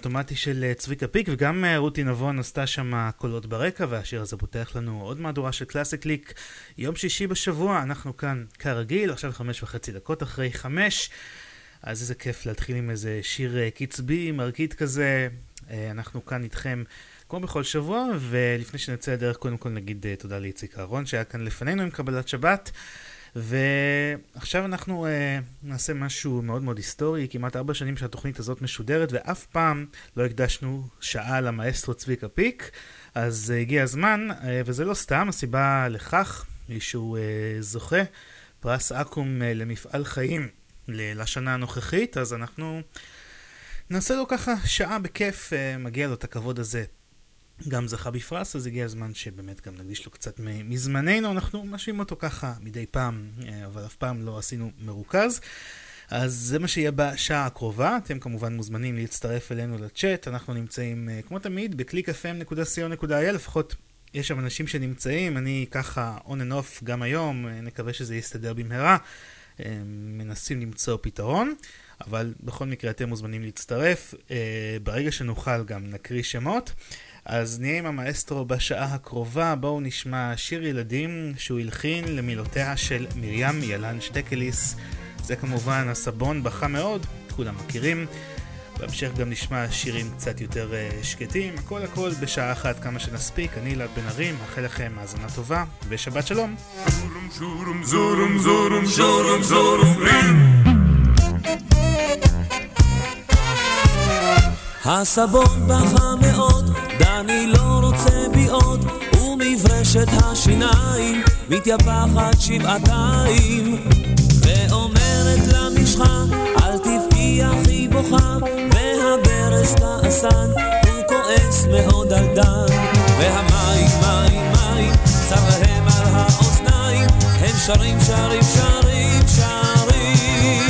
האוטומטי של אה, צביקה פיק, וגם אה, רותי נבון עשתה שם קולות ברקע, והשיר הזה פותח לנו עוד מהדורה של קלאסיק ליק. יום שישי בשבוע, אנחנו כאן כרגיל, עכשיו חמש וחצי דקות אחרי חמש. אז איזה כיף להתחיל עם איזה שיר אה, קצבי, מרקיד כזה. אנחנו כאן איתכם כמו בכל שבוע, ולפני שנצא לדרך, קודם כל נגיד תודה לאיציק אהרון שהיה כאן לפנינו עם קבלת שבת. ועכשיו אנחנו uh, נעשה משהו מאוד מאוד היסטורי, כמעט ארבע שנים שהתוכנית הזאת משודרת, ואף פעם לא הקדשנו שעה למאסטרו צביקה פיק, אז uh, הגיע הזמן, uh, וזה לא סתם, הסיבה לכך היא שהוא uh, זוכה פרס אקו"ם uh, למפעל חיים לשנה הנוכחית, אז אנחנו נעשה לו ככה שעה בכיף, uh, מגיע לו את הכבוד הזה. גם זכה בפרס, אז הגיע הזמן שבאמת גם נקדיש לו קצת מזמננו, אנחנו משווים אותו ככה מדי פעם, אה, אבל אף פעם לא עשינו מרוכז. אז זה מה שיהיה בשעה הקרובה, אתם כמובן מוזמנים להצטרף אלינו לצ'אט, אנחנו נמצאים אה, כמו תמיד ב-clickfm.co.il, לפחות יש שם אנשים שנמצאים, אני ככה on and off גם היום, אה, נקווה שזה יסתדר במהרה, מנסים למצוא פתרון. אבל בכל מקרה אתם מוזמנים להצטרף, ברגע שנוכל גם נקריא שמות. אז נהיה עם המאסטרו בשעה הקרובה, בואו נשמע שיר ילדים שהוא הלחין למילותיה של מרים ילן שטקליס. זה כמובן הסבון בכה מאוד, כולם מכירים. בהמשך גם נשמע שירים קצת יותר uh, שקטים, הכל הכל בשעה אחת כמה שנספיק. אני אלעד בן ארי, מאחל לכם האזנה טובה, ושבת שלום. הסבון בכה מאוד דני לא רוצה בי עוד, ומברשת השיניים מתייפחת שבעתיים. ואומרת למשחה, אל תבכי אחי בוכה, והברז כעסן, הוא כועס מאוד על דן. והמים, מים, מים, צר על האוזניים, הם שרים, שרים, שרים, שרים.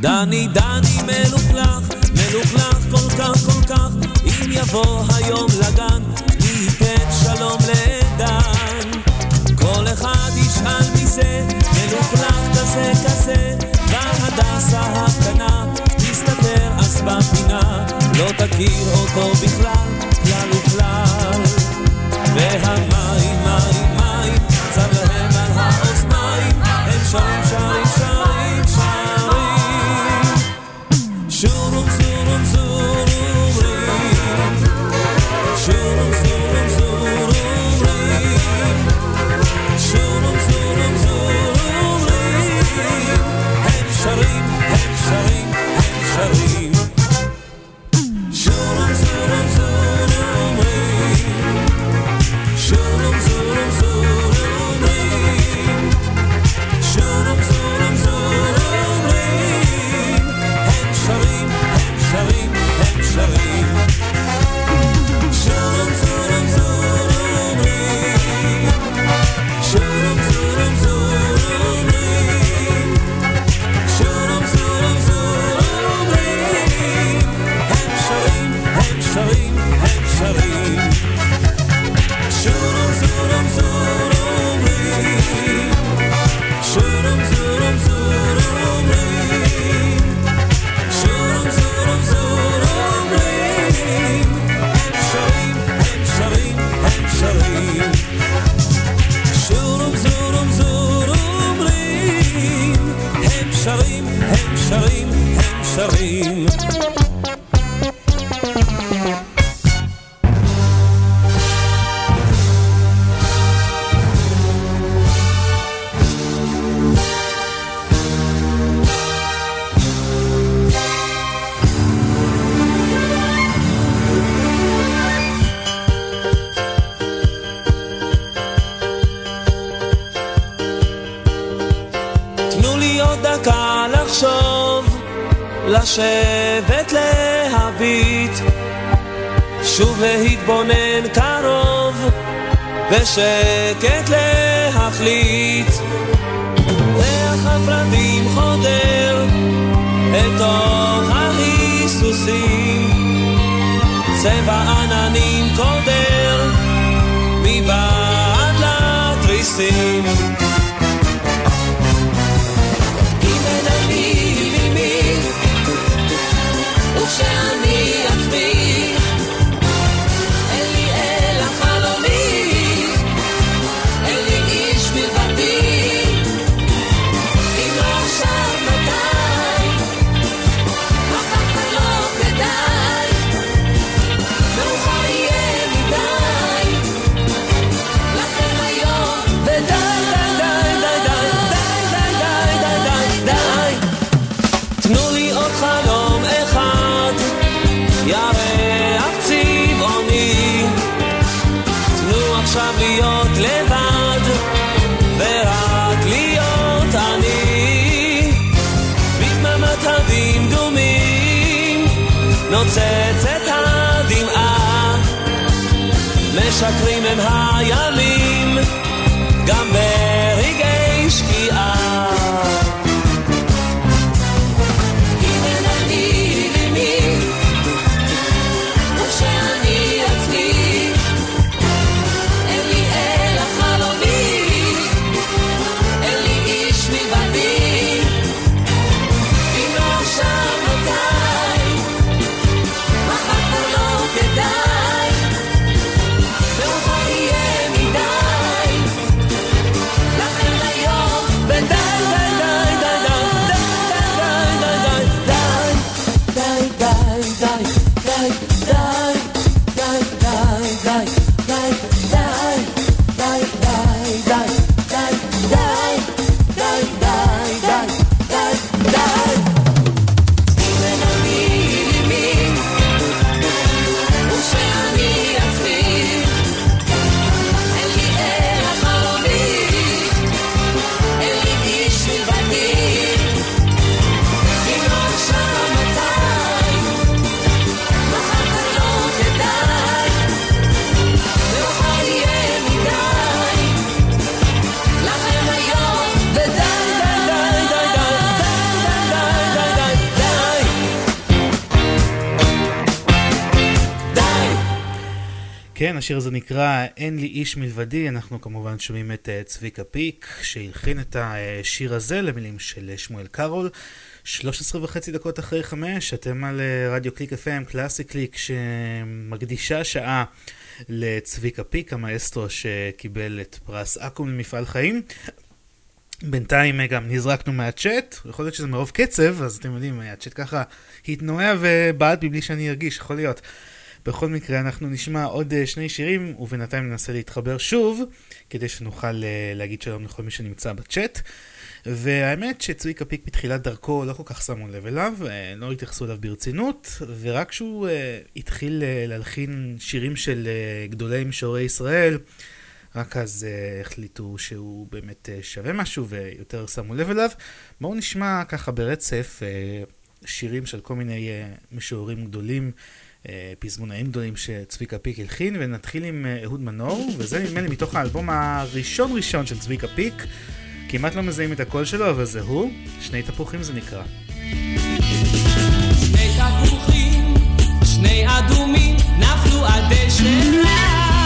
דני דני מלוכלך, מלוכלך כל כך כל כך, אם יבוא היום לגן, ניתן שלום לעדן. כל אחד ישאל מי זה, מלוכלך כזה כזה, והדסה הקטנה, תסתתר אז בפינה, לא תכיר אותו בכלל, כלל וכלל. והמים, מים, מים, צר להם על האוזניים, הם שרים שרים שרים, away. בשקט להחליט. ריח הפרדים חודר אל תוך ההיסוסים, צבע עננים קודר מבעד לתריסים. משקרים הם הימים, השיר הזה נקרא "אין לי איש מלבדי", אנחנו כמובן שומעים את אה, צביקה פיק, שהלחין את השיר הזה למילים של שמואל קארול. 13 וחצי דקות אחרי חמש, אתם על רדיו קליק FM, קלאסי קליק, שמקדישה שעה לצביקה פיק, המאסטרו שקיבל את פרס אקו"ם למפעל חיים. בינתיים גם נזרקנו מהצ'אט, יכול להיות שזה מרוב קצב, אז אתם יודעים, הצ'אט ככה התנועע ובעט מבלי שאני ארגיש, יכול להיות. בכל מקרה, אנחנו נשמע עוד uh, שני שירים, ובינתיים ננסה להתחבר שוב, כדי שנוכל uh, להגיד שלום לכל מי שנמצא בצ'אט. והאמת שצביקה פיק בתחילת דרכו לא כל כך שמו לב אליו, uh, לא התייחסו אליו ברצינות, ורק כשהוא התחיל להלחין שירים של גדולי משוררי ישראל, רק אז uh, החליטו שהוא באמת uh, שווה משהו ויותר שמו לב אליו. בואו נשמע ככה ברצף uh, שירים של כל מיני uh, משוררים גדולים. אה, פזמונאים גדולים שצביקה פיק הלחין, ונתחיל עם אה, אהוד מנור, וזה נדמה לי מתוך האלבום הראשון ראשון של צביקה פיק. כמעט לא מזהים את הקול שלו, אבל זה הוא, שני תפוחים זה נקרא. שני תפוחים, שני אדומים, נפלו על דשא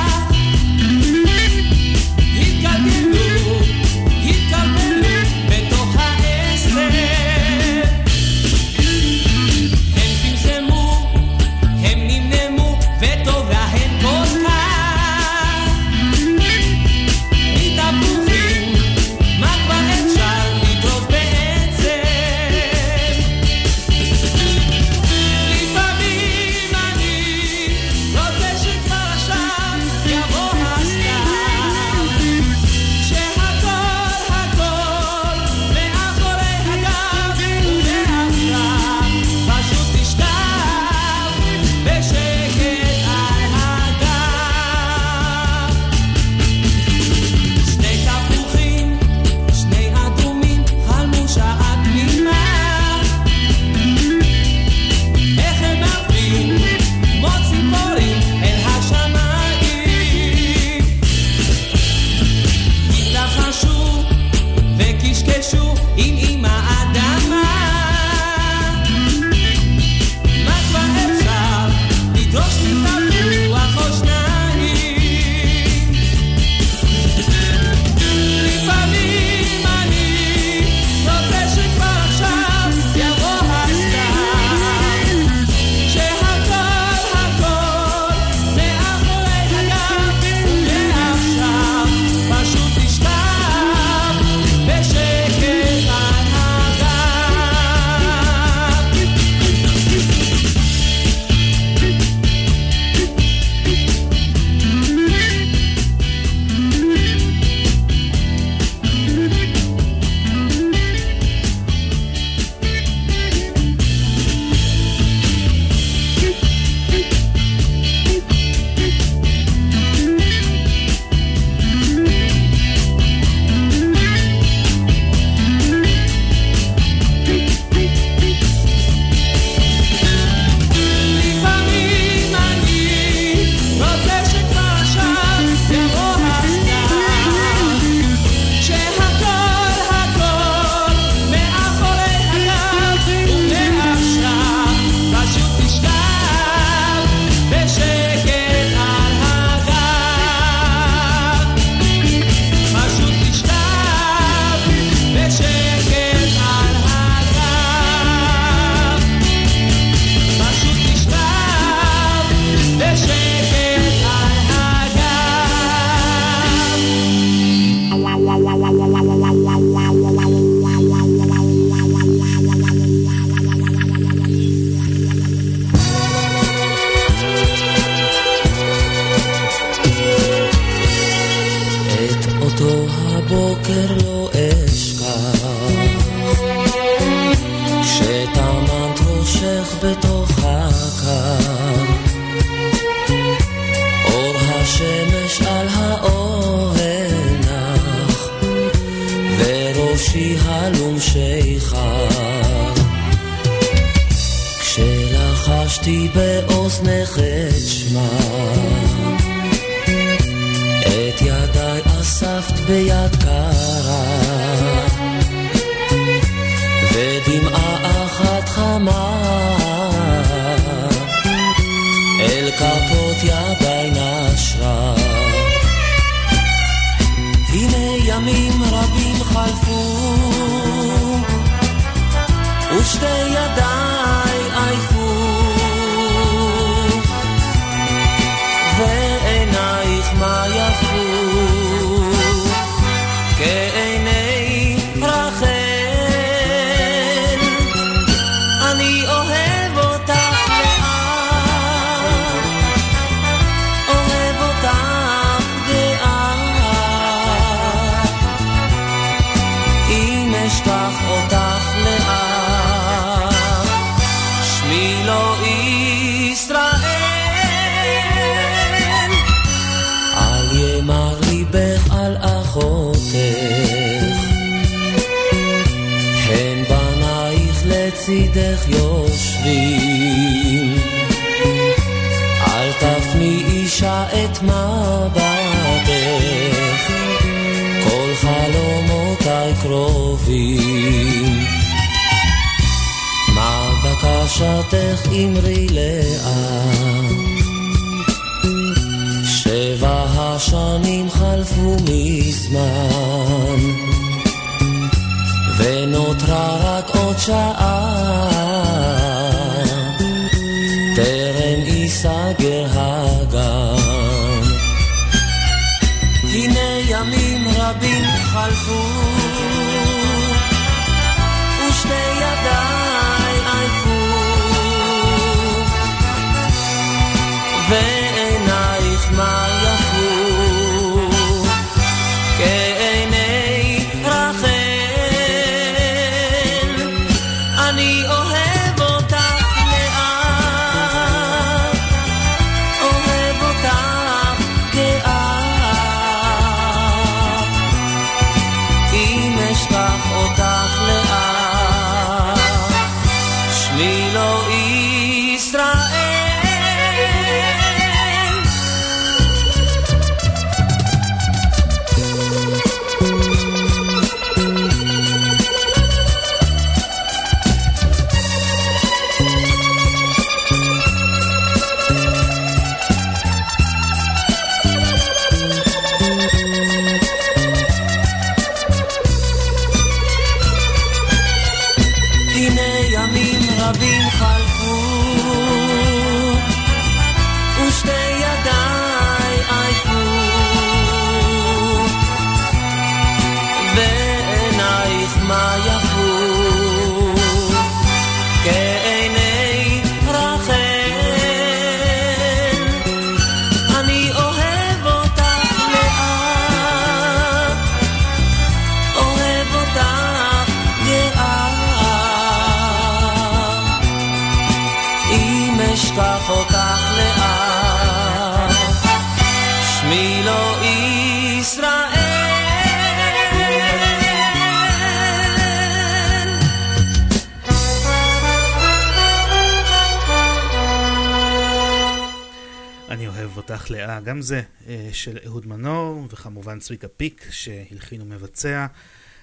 של אהוד מנור, וכמובן צביקה פיק שהלחין ומבצע.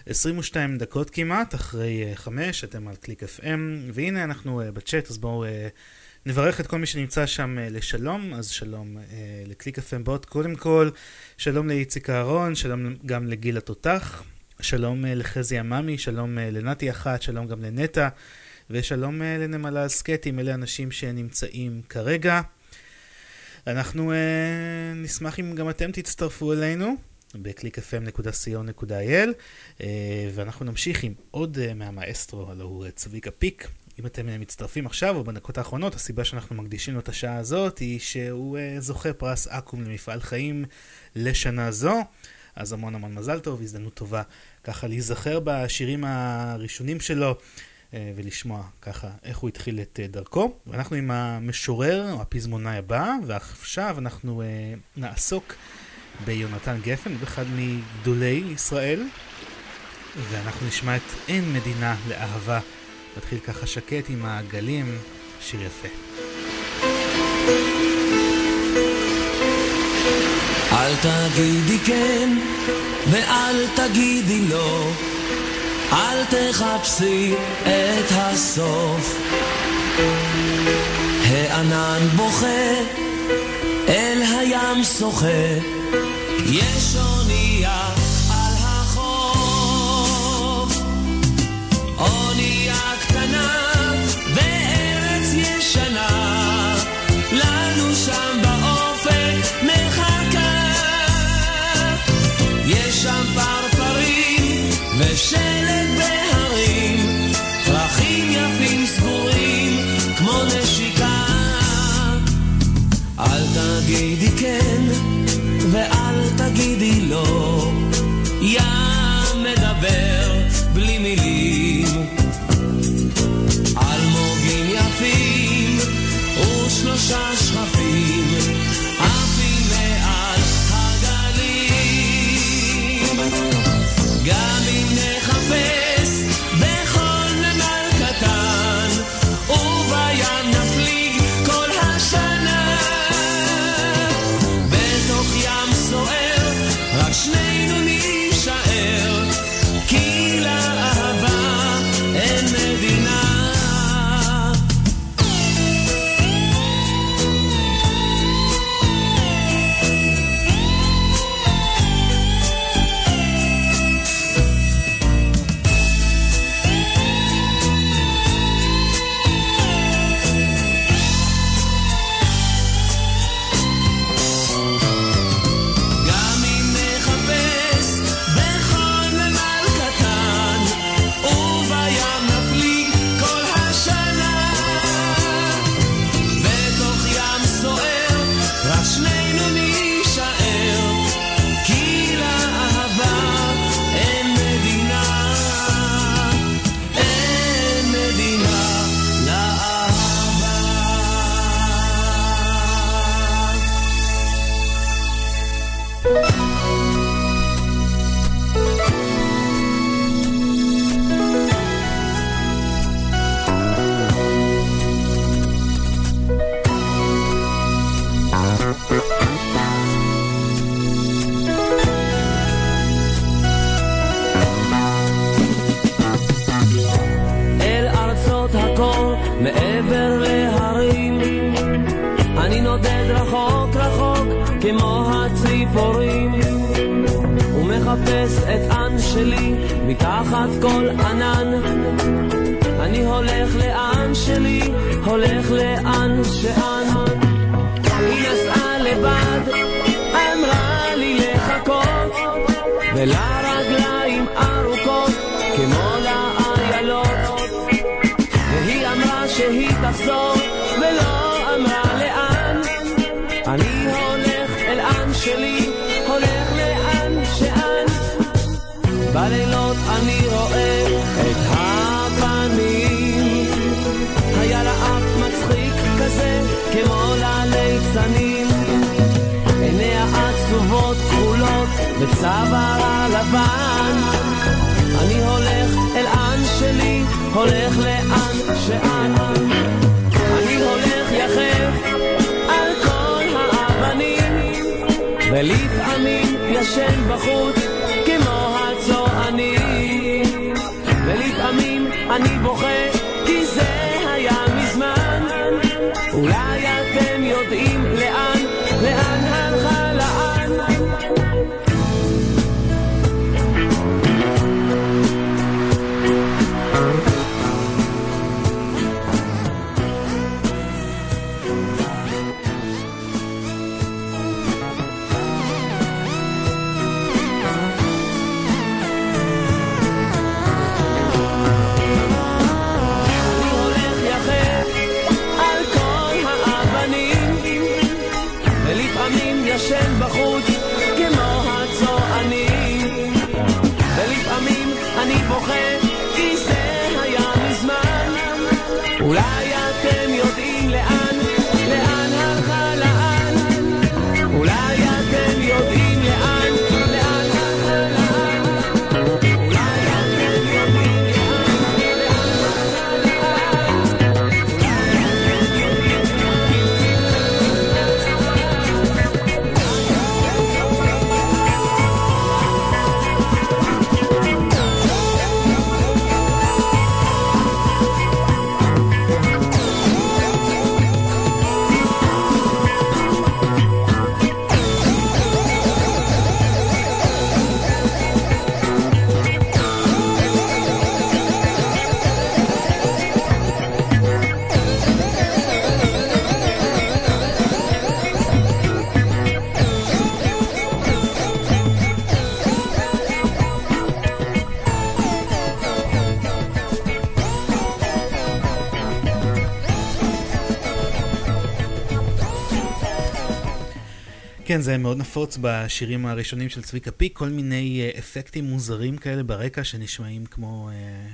22 דקות כמעט, אחרי אה, 5, אתם על קליק FM, והנה אנחנו אה, בצ'אט, אז בואו אה, נברך את כל מי שנמצא שם אה, לשלום, אז שלום אה, לקליק FM בוט. קודם כל, שלום לאיציק אהרון, שלום גם לגיל התותח, שלום אה, לחזי עממי, שלום אה, לנתי אחת, שלום גם לנטע, ושלום אה, לנמלה הסקטים, אלה אנשים שנמצאים כרגע. אנחנו uh, נשמח אם גם אתם תצטרפו אלינו ב-clickfm.co.il uh, ואנחנו נמשיך עם עוד uh, מהמאסטרו, הלוא הוא צביקה פיק. אם אתם uh, מצטרפים עכשיו או בדקות האחרונות, הסיבה שאנחנו מקדישים לו את השעה הזאת היא שהוא זוכה פרס אקו"ם למפעל חיים לשנה זו. אז המון המון מזל טוב, הזדמנות טובה ככה להיזכר בשירים הראשונים שלו. אה, ולשמוע ככה איך הוא התחיל את אה, דרכו. ואנחנו עם המשורר, או הפזמונאי הבא, ועכשיו אנחנו נעסוק ביונתן גפן, אחד מגדולי ישראל, ואנחנו נשמע את אין מדינה לאהבה. נתחיל ככה שקט עם הגלים, שיר יפה. אל תגידי כן ואל תגידי לא, אל תחפשי את הסוף. הענן בוכה, אל הים שוחה, יש אונייה כן, זה מאוד נפוץ בשירים הראשונים של צביקה פיק, כל מיני אה, אפקטים מוזרים כאלה ברקע שנשמעים כמו אה,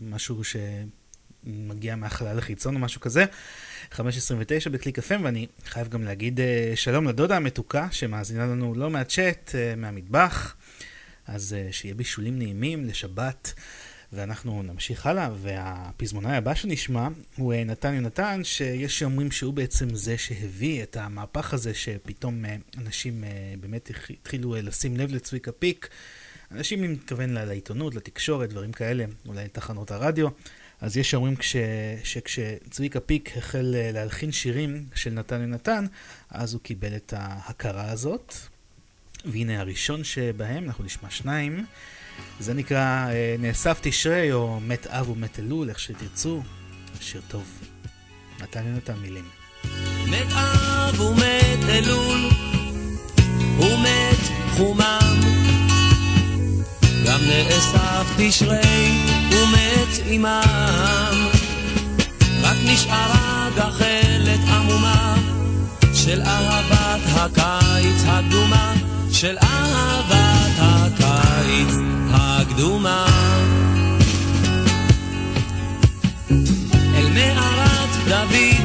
משהו שמגיע מהחלל החיצון או משהו כזה. 5.29 בקליק FM, ואני חייב גם להגיד אה, שלום לדודה המתוקה שמאזינה לנו לא מהצ'אט, מהמטבח, אז שיהיה בישולים נעימים לשבת. ואנחנו נמשיך הלאה, והפזמונאי הבא שנשמע הוא אה, נתן יונתן, שיש שאומרים שהוא בעצם זה שהביא את המהפך הזה, שפתאום אה, אנשים אה, באמת התחילו לשים לב לצביקה פיק. אנשים, אני מתכוון לעיתונות, לתקשורת, דברים כאלה, אולי לתחנות הרדיו. אז יש שאומרים כש, שכשצביקה פיק החל להלחין שירים של נתן יונתן, אז הוא קיבל את ההכרה הזאת. והנה הראשון שבהם, אנחנו נשמע שניים. זה נקרא אה, נאסף תשרי, או מת אב ומת אלול, איך שתרצו. שיר טוב. נתן לנו את המילים. מת אב ומת אלול, ומת חומם. גם נאסף תשרי, ומת עמם. רק נשארה גחלת עמומה של אהבת הקיץ הקדומה, של אהבת הקדומה. אל מערת דוד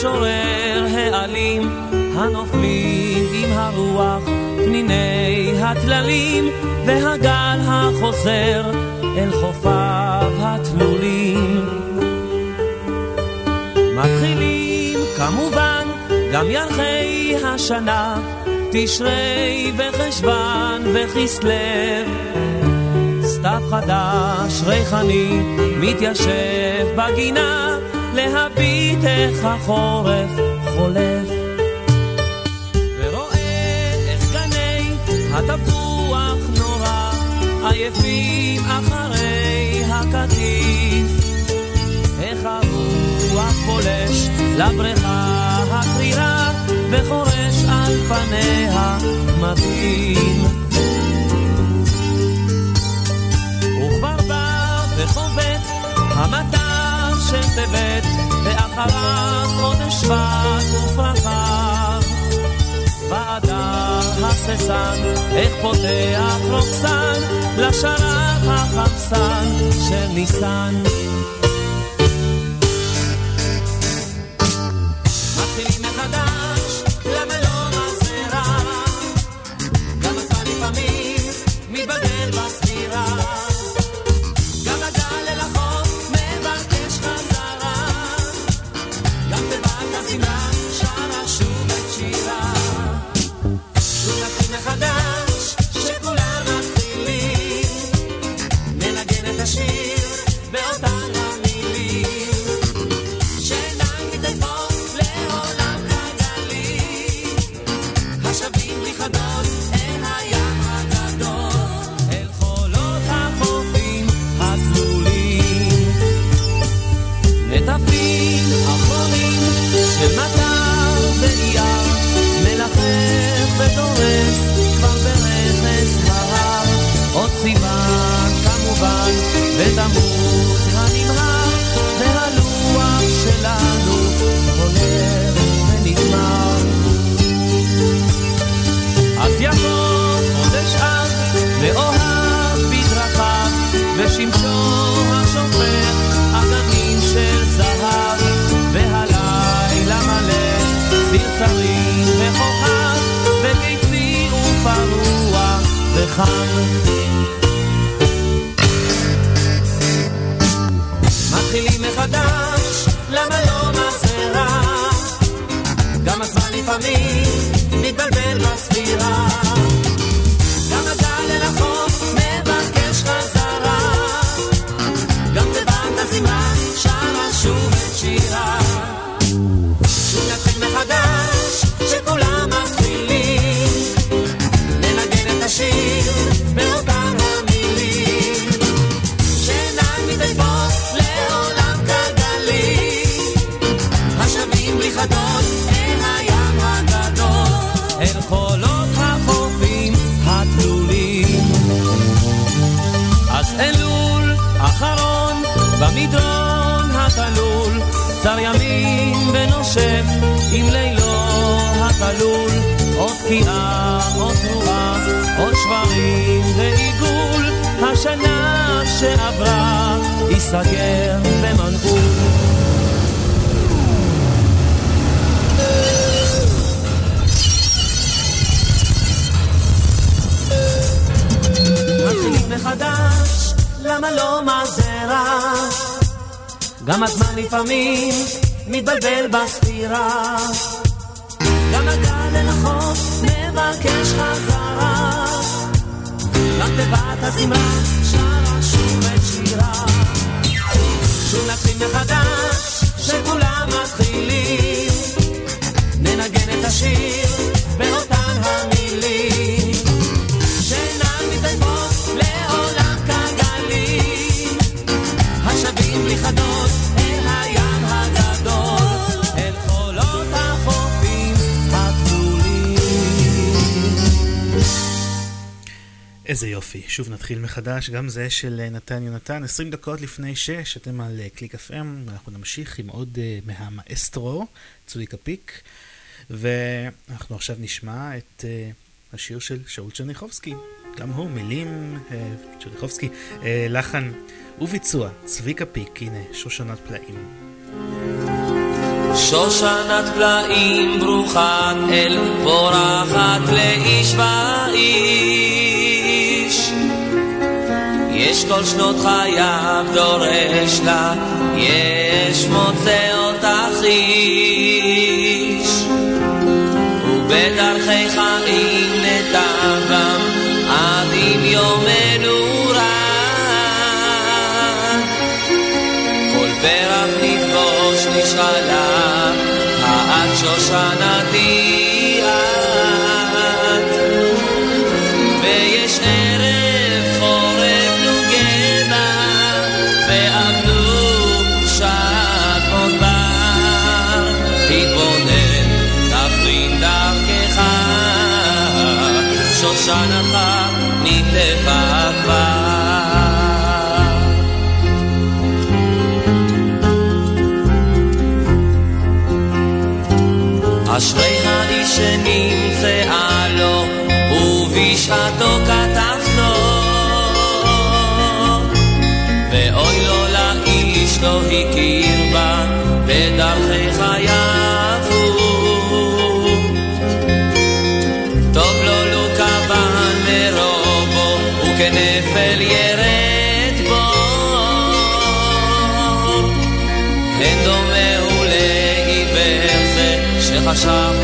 המשורר, האלים, הנופלים עם הרוח, פניני הטללים, והגל החוזר אל חופיו התלולים. מתחילים כמובן גם ירחי השנה, תשרי וחשוון וכסלו. סתיו חדש, ריחני, מתיישב בגינה, להביט איך החורף חולף. ורואה איך גני התפוח נורא, עייפים אחרי הקטיף. איך הרוח פולש לבריכה הקרירה, וחורש על פניה מדהים. וחובט המטר של טבת, ואחריו חודש שבט ופרחיו. באדר הססן, איך פותח רוקסן, לשרב החמסן של ניסן. למה לא מה זה רע? גם הזמן לפעמים מתבלבל בספירה. גם הגל אל החוף מבקש חזרה. גם תיבת הזמרה שרה שוב את שירה. שוב נתחיל מחדש, שכולם מתחילים. ננגן את השיר באותן המילים. איזה יופי, שוב נתחיל מחדש, גם זה של אה, נתן יונתן, 20 דקות לפני 6, אתם על אה, קליק FM, ואנחנו נמשיך עם עוד uh, מהמאסטרו, צביקה פיק, ואנחנו עכשיו נשמע את uh, השיר של שאול צ'רניחובסקי. גם הוא מילים, צ'רניחובסקי, לחן וביצוע, צביקה פיק, הנה שושנת פלאים. שושנת פלאים ברוכה אל פורחת לאיש ואיש יש כל שנות חייו דורש לה, יש מוצא אותך איש ובדרכי חיים נתבם עד עם יומנו Time.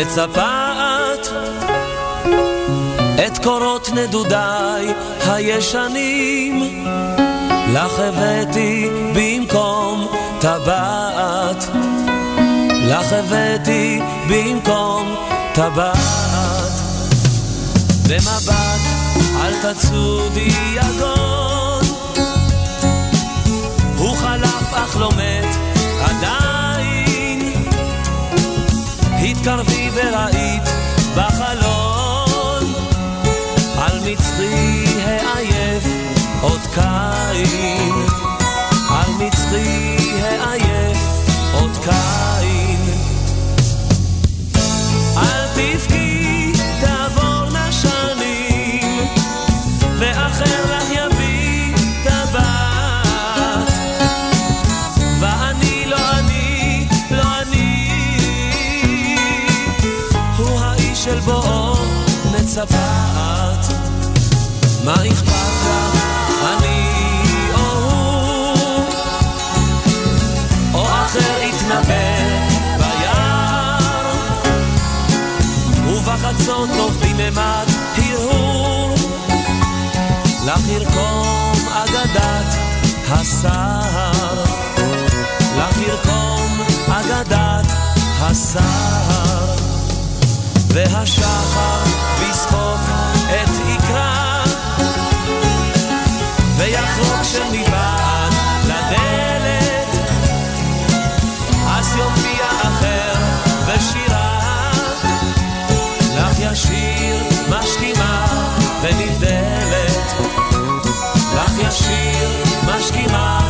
מצפת את קורות נדודיי הישנים. לך הבאתי במקום טבעת. לך הבאתי במקום טבעת. במבט אל תצודי יגון. הוא חלף אך לא וראית בחלון. על מצחי העייף עוד קין. על מצחי העייף עוד קין מה אני או הוא, או אחר יתנבא ביער, ובחצות ירקום אגדת הסהר, לך אגדת הסהר, והשחר לסחוק את לך ישיר משכימה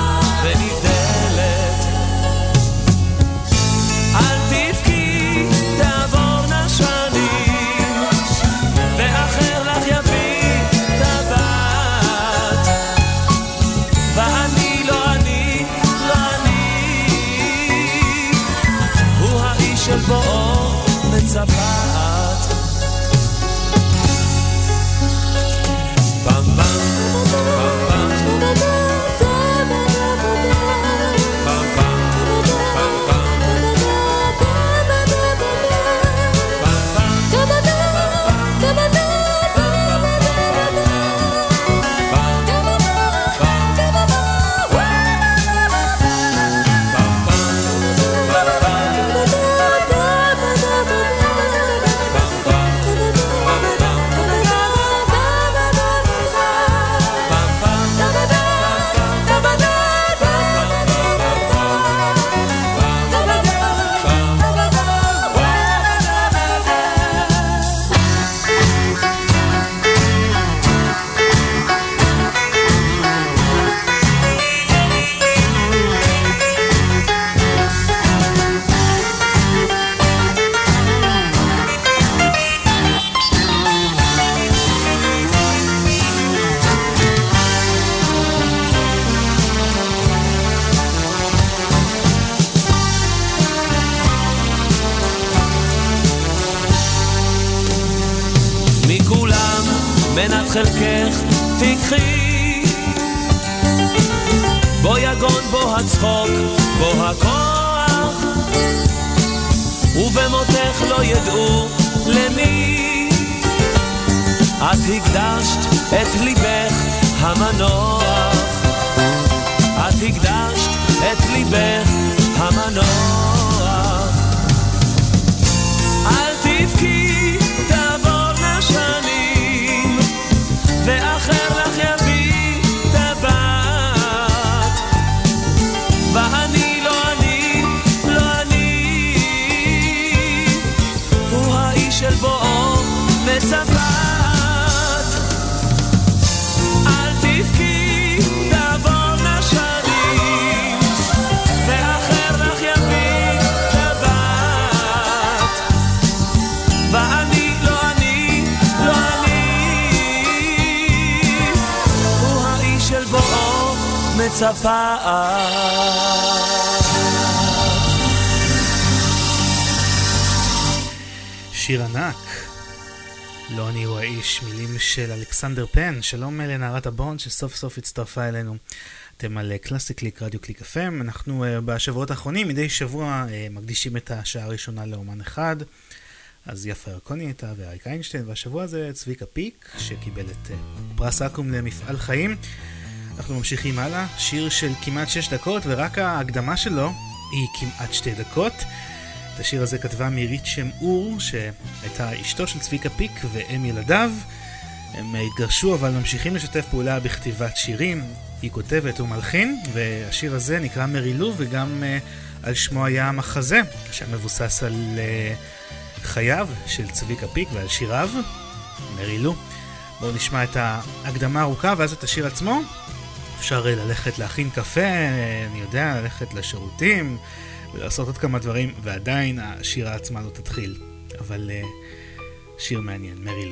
שלום לנערת הבונד שסוף סוף הצטרפה אלינו. אתם על קלאסי קליק רדיו קליק FM, אנחנו אה, בשבועות האחרונים מדי שבוע אה, מקדישים את השעה הראשונה לאומן אחד. אז יפה ירקוני הייתה ואריק איינשטיין, והשבוע זה צביקה פיק שקיבל את פרס אקו"ם למפעל חיים. אנחנו ממשיכים הלאה, שיר של כמעט 6 דקות ורק ההקדמה שלו היא כמעט 2 דקות. את השיר הזה כתבה מירית שם אור, שהייתה אשתו של צביקה פיק ואם ילדיו. הם התגרשו אבל ממשיכים לשתף פעולה בכתיבת שירים. היא כותבת ומלחין, והשיר הזה נקרא מרילו וגם uh, על שמו היה המחזה, שמבוסס על uh, חייו של צביקה פיק ועל שיריו, מרילו. בואו נשמע את ההקדמה הארוכה ואז את השיר עצמו. אפשר uh, ללכת להכין קפה, אני יודע, ללכת לשירותים. ולעשות עוד כמה דברים, ועדיין השירה עצמה לא תתחיל. אבל שיר מעניין, מרי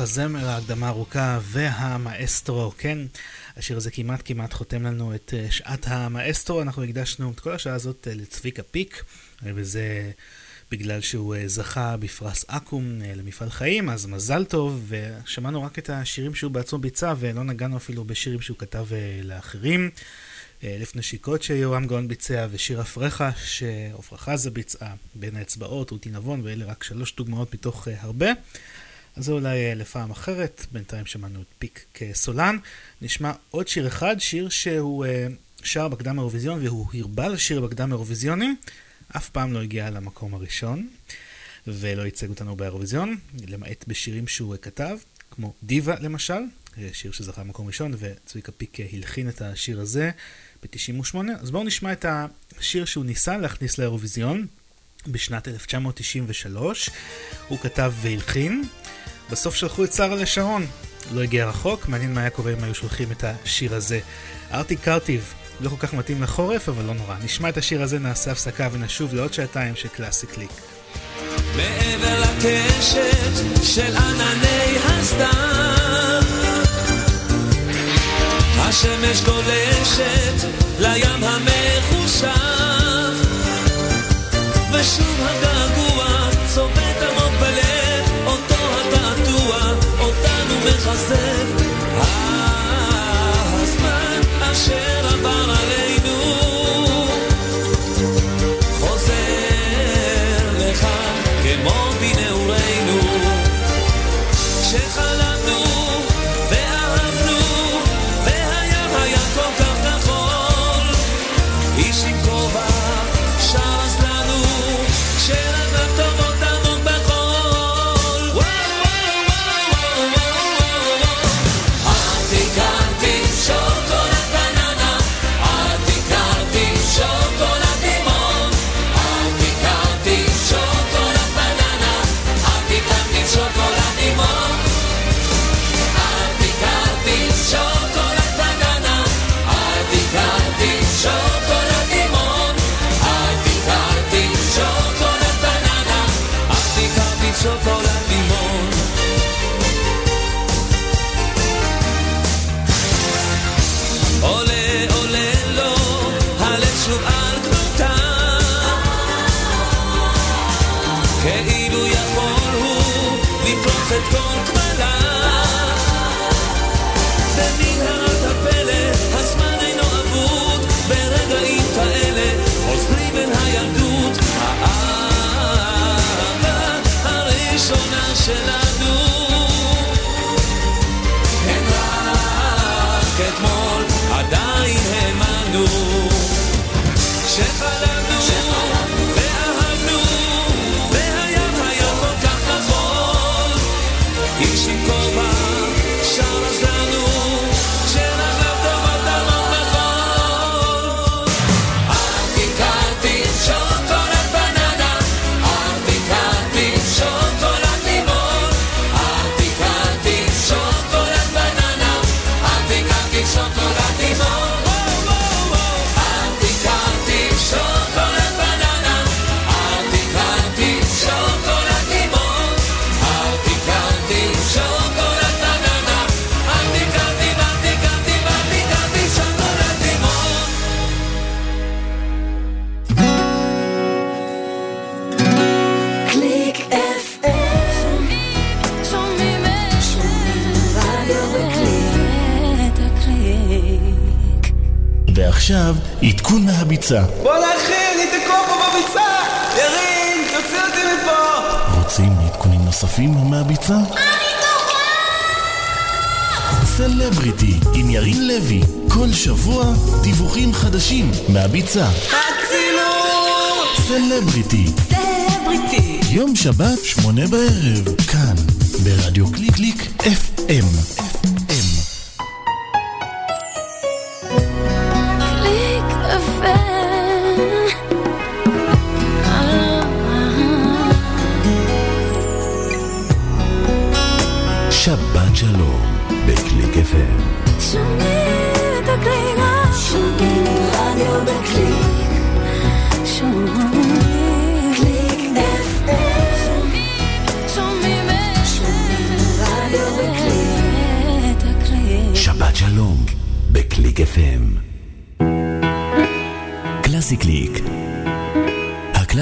השיר, המחזמר, ההקדמה הארוכה והמאסטרו, כן, השיר הזה כמעט כמעט חותם לנו את אה, שעת המאסטרו, אנחנו הקדשנו את כל השעה הזאת אה, לצביקה פיק, וזה בגלל שהוא אה, זכה בפרס אקו"ם למפעל חיים, אז מזל טוב, ושמענו רק את השירים שהוא בעצמו ביצע, ולא נגענו אפילו בשירים שהוא כתב לאחרים. אלף נשיקות שיורם גאון ביצע, ושיר אפרחה שעפרה חזה ביצעה, בין האצבעות, רותי נבון, ואלה רק שלוש דוגמאות מתוך הרבה. אז זה אולי אה, לפעם אחרת, בינתיים שמענו את פיק כסולן. נשמע עוד שיר אחד, שיר שהוא אה, שר בקדם האירוויזיון והוא הרבה לשיר בקדם האירוויזיונים, אף פעם לא הגיע למקום הראשון ולא ייצג אותנו באירוויזיון, למעט בשירים שהוא כתב. כמו דיווה למשל, שיר שזכה במקום ראשון, וצביקה פיק הלחין את השיר הזה ב-98. אז בואו נשמע את השיר שהוא ניסה להכניס לאירוויזיון בשנת 1993. הוא כתב והלחין. בסוף שלחו את שרה לשרון. לא הגיע רחוק, מעניין מה היה קורה אם היו שולחים את השיר הזה. ארטי קרטיב, לא כל כך מתאים לחורף, אבל לא נורא. נשמע את השיר הזה, נעשה הפסקה ונשוב לעוד שעתיים של קלאסי קליק. מעבר לקשת של ענני הסתיו השמש גולשת לים המחושב ושוב הגעגוע צובט עמוק בלב אותו התעתוע אותנו מחזב הזמן אשר עבר מהביצה. בוא נכין, היא תקוע פה בביצה! ירין, תוציא אותי מפה! רוצים עדכונים נוספים מהביצה? סלבריטי עם ירין לוי, כל שבוע דיווחים חדשים מהביצה. הצילו! סלבריטי. סלבריטי. יום שבת, שמונה בערב, כאן, ברדיו קליק קליק FM.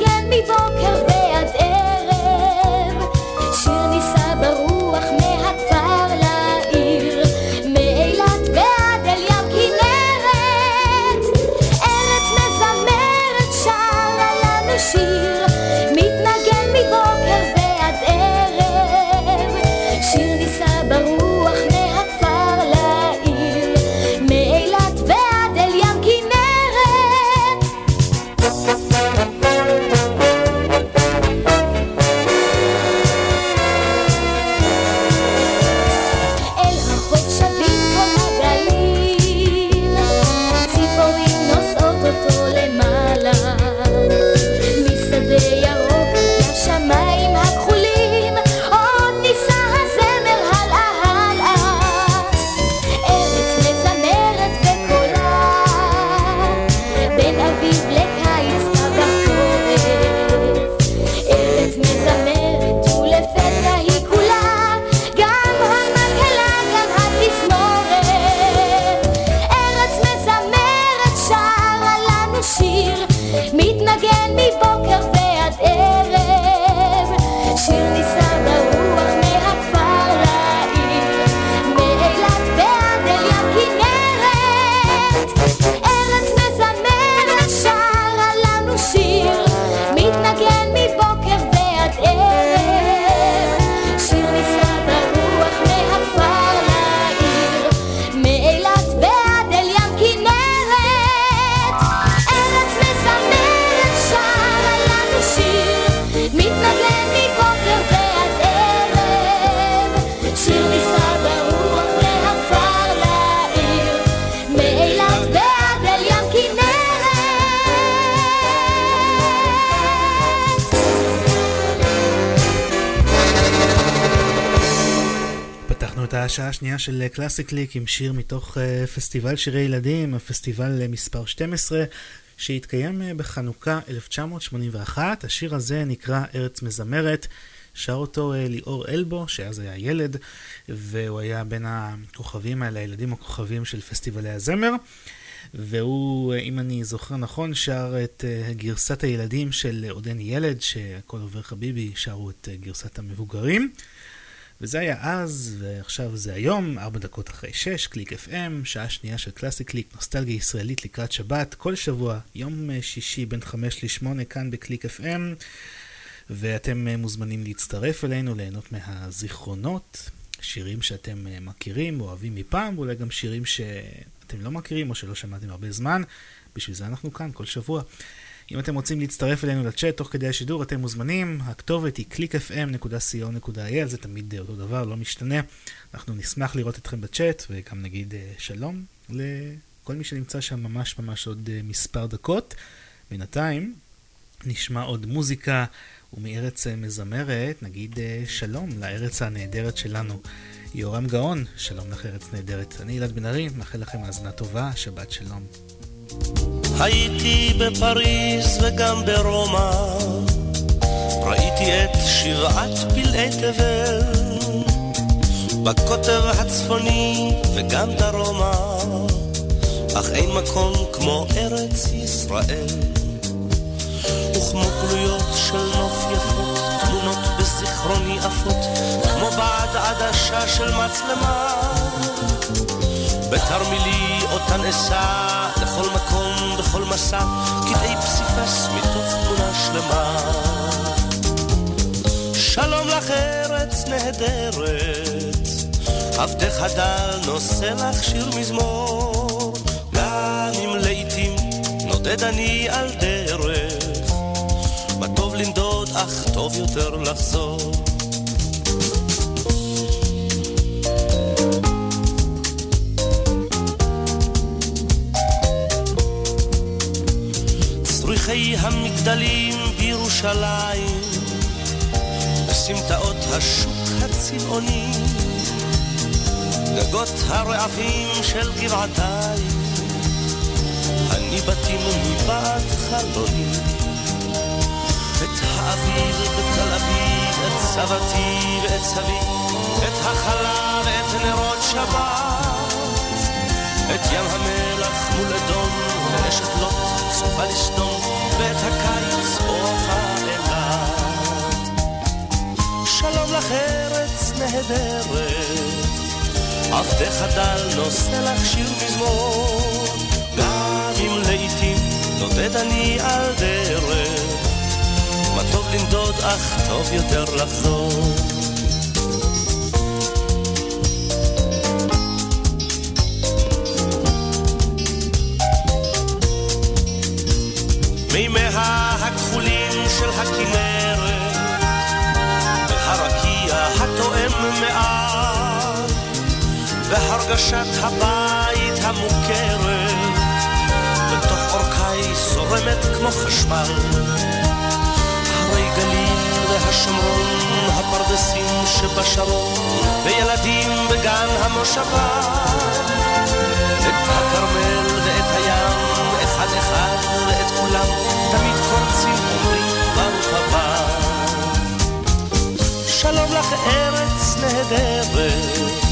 לה של קלאסי קליק עם שיר מתוך uh, פסטיבל שירי ילדים, הפסטיבל uh, מספר 12, שהתקיים uh, בחנוכה 1981. השיר הזה נקרא ארץ מזמרת. שר אותו ליאור אלבו, שאז היה ילד, והוא היה בין הכוכבים האלה, הילדים הכוכבים של פסטיבלי הזמר. והוא, אם אני זוכר נכון, שר את גרסת הילדים של עודני ילד, שהכל עובר חביבי, שרו את גרסת המבוגרים. וזה היה אז, ועכשיו זה היום, ארבע דקות אחרי שש, קליק FM, שעה שנייה של קלאסי קליק, נוסטלגיה ישראלית לקראת שבת, כל שבוע, יום אה, שישי בין חמש לשמונה, כאן בקליק FM, ואתם אה, מוזמנים להצטרף אלינו, ליהנות מהזיכרונות, שירים שאתם אה, מכירים, אוהבים מפעם, ואולי גם שירים שאתם לא מכירים או שלא שמעתם הרבה זמן, בשביל זה אנחנו כאן כל שבוע. אם אתם רוצים להצטרף אלינו לצ'אט תוך כדי השידור, אתם מוזמנים. הכתובת היא clickfm.co.il, זה תמיד אותו דבר, לא משתנה. אנחנו נשמח לראות אתכם בצ'אט, וגם נגיד אה, שלום לכל מי שנמצא שם ממש ממש עוד אה, מספר דקות. בינתיים נשמע עוד מוזיקה, ומארץ אה, מזמרת נגיד שלום לארץ הנהדרת שלנו. יורם גאון, שלום לך ארץ נהדרת. אני אלעד בן ארי, מאחל לכם האזנה טובה, שבת שלום. הייתי בפריז וגם ברומא, ראיתי את שבעת פלאי תבל, בקוטב הצפוני וגם דרומה, אך אין מקום כמו ארץ ישראל. וכמו גלויות של נוף יפות, תמונות בזיכרוני עפות, כמו בעד עדשה של מצלמה. בתרמילי אותן אשא לכל מקום, בכל מסע, קטעי פסיפס מתוך תמונה שלמה. שלום לך ארץ נהדרת, עבדך הדל נושא לך שיר מזמור, גם אם לעיתים נודד אני על דרך, מה טוב לנדוד אך טוב יותר לחזור. פרחי המגדלים בירושלים, בסמטאות השוק הצבעוני, גגות הרעפים של גבעתיים, הניבטים מבעד חלוני. את האביב בתל אביב, את סבתי ואת סבי, את החלה ואת נרות שבת, את ים המלח מול אדום ואשת לוט צופה לסדום בית הקיץ אופה אילת. שלום לך ארץ נהדרת, עבדך הדל נושא לך שיר מזמור. גם אם לעיתים נודד אני על דרך, מה טוב לנדוד אך טוב יותר לחזור. מימיה הכחולים של הכנרת, והרקיע התואם מעט, והרגשת הבית המוכרת, בתוך אורכי זורמת כמו חשמל. הרי גליל והשומרון, הפרדסים שבשרון, וילדים בגן המושבה, את הכרמל ואת הים, ואת כולם, תמיד קורצים אומרים ברוך. שלום לך ארץ נהדרת,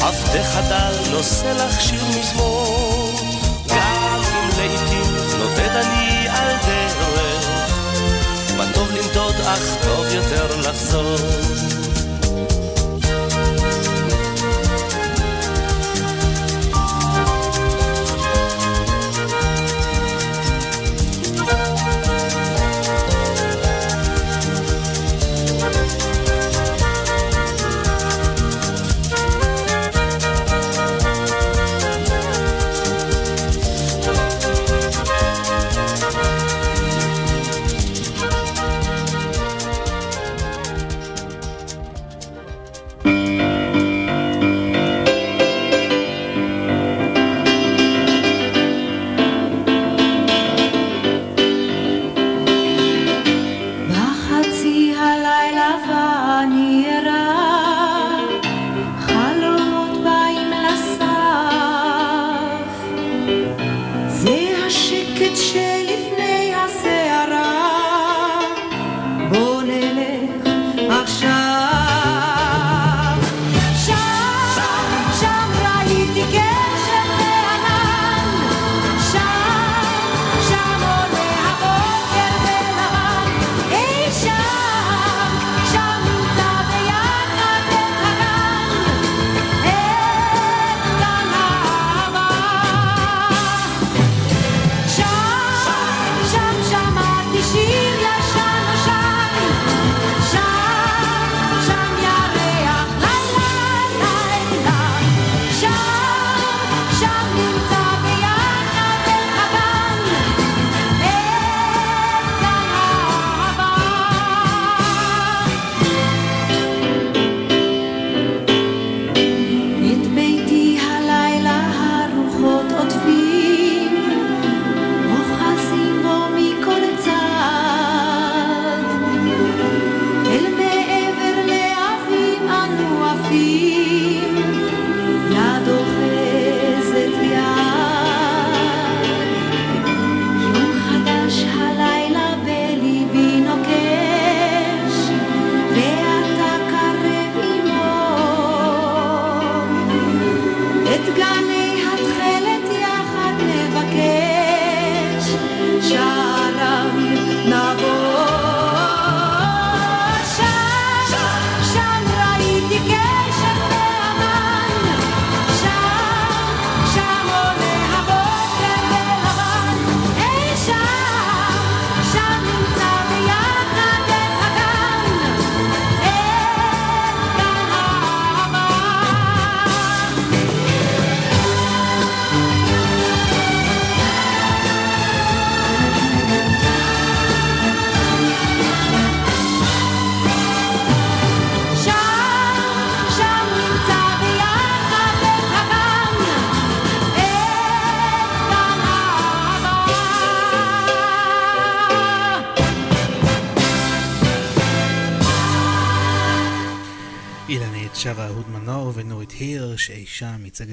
עבדך דל נושא לך שיר מזמור, גם אם לעיתים נודד אני על דרך, מה טוב לנדוד אך טוב יותר לחזור.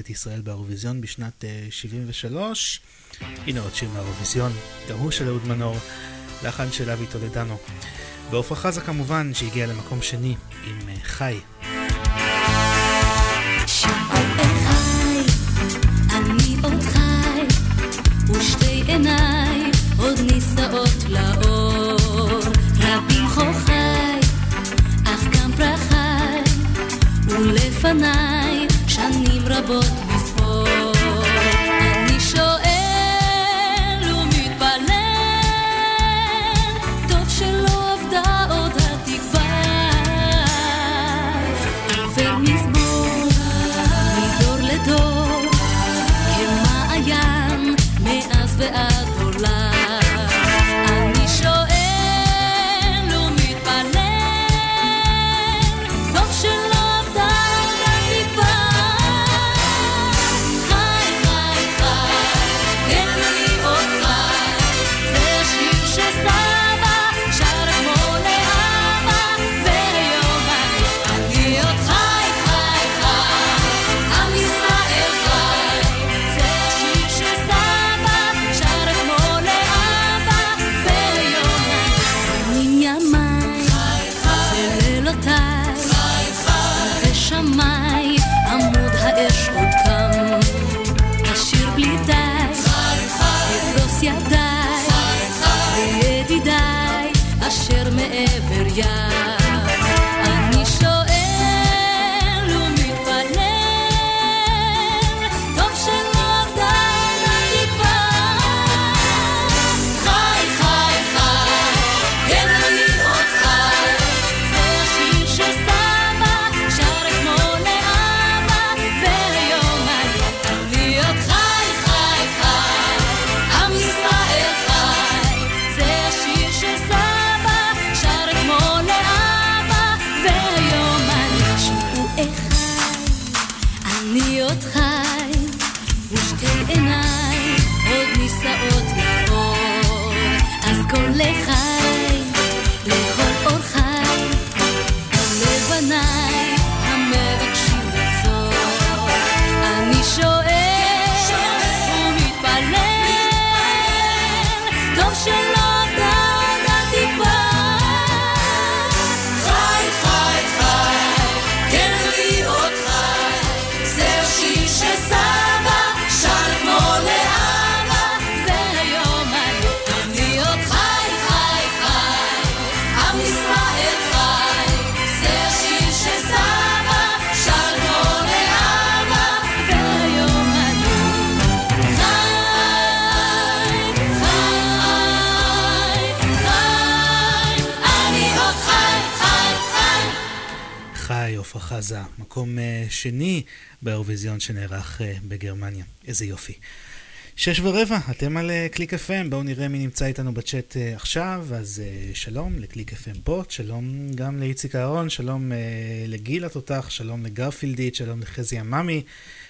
את ישראל באירוויזיון בשנת 73. אה, הנה עוד שיר מהאירוויזיון, גם הוא של אהוד מנור, לחן של אבי טולדנו. ועופרה חזה כמובן, שהגיע למקום שני עם אה, חי. Βρυάλα השני באירוויזיון שנערך אה, בגרמניה. איזה יופי. שש ורבע, אתם על אה, קליק FM, בואו נראה מי נמצא איתנו בצ'אט אה, עכשיו, אז שלום לקליק FM בוט, שלום גם לאיציק אהרון, שלום לגיל התותח, שלום לגרפילדית, שלום לחזי עממי,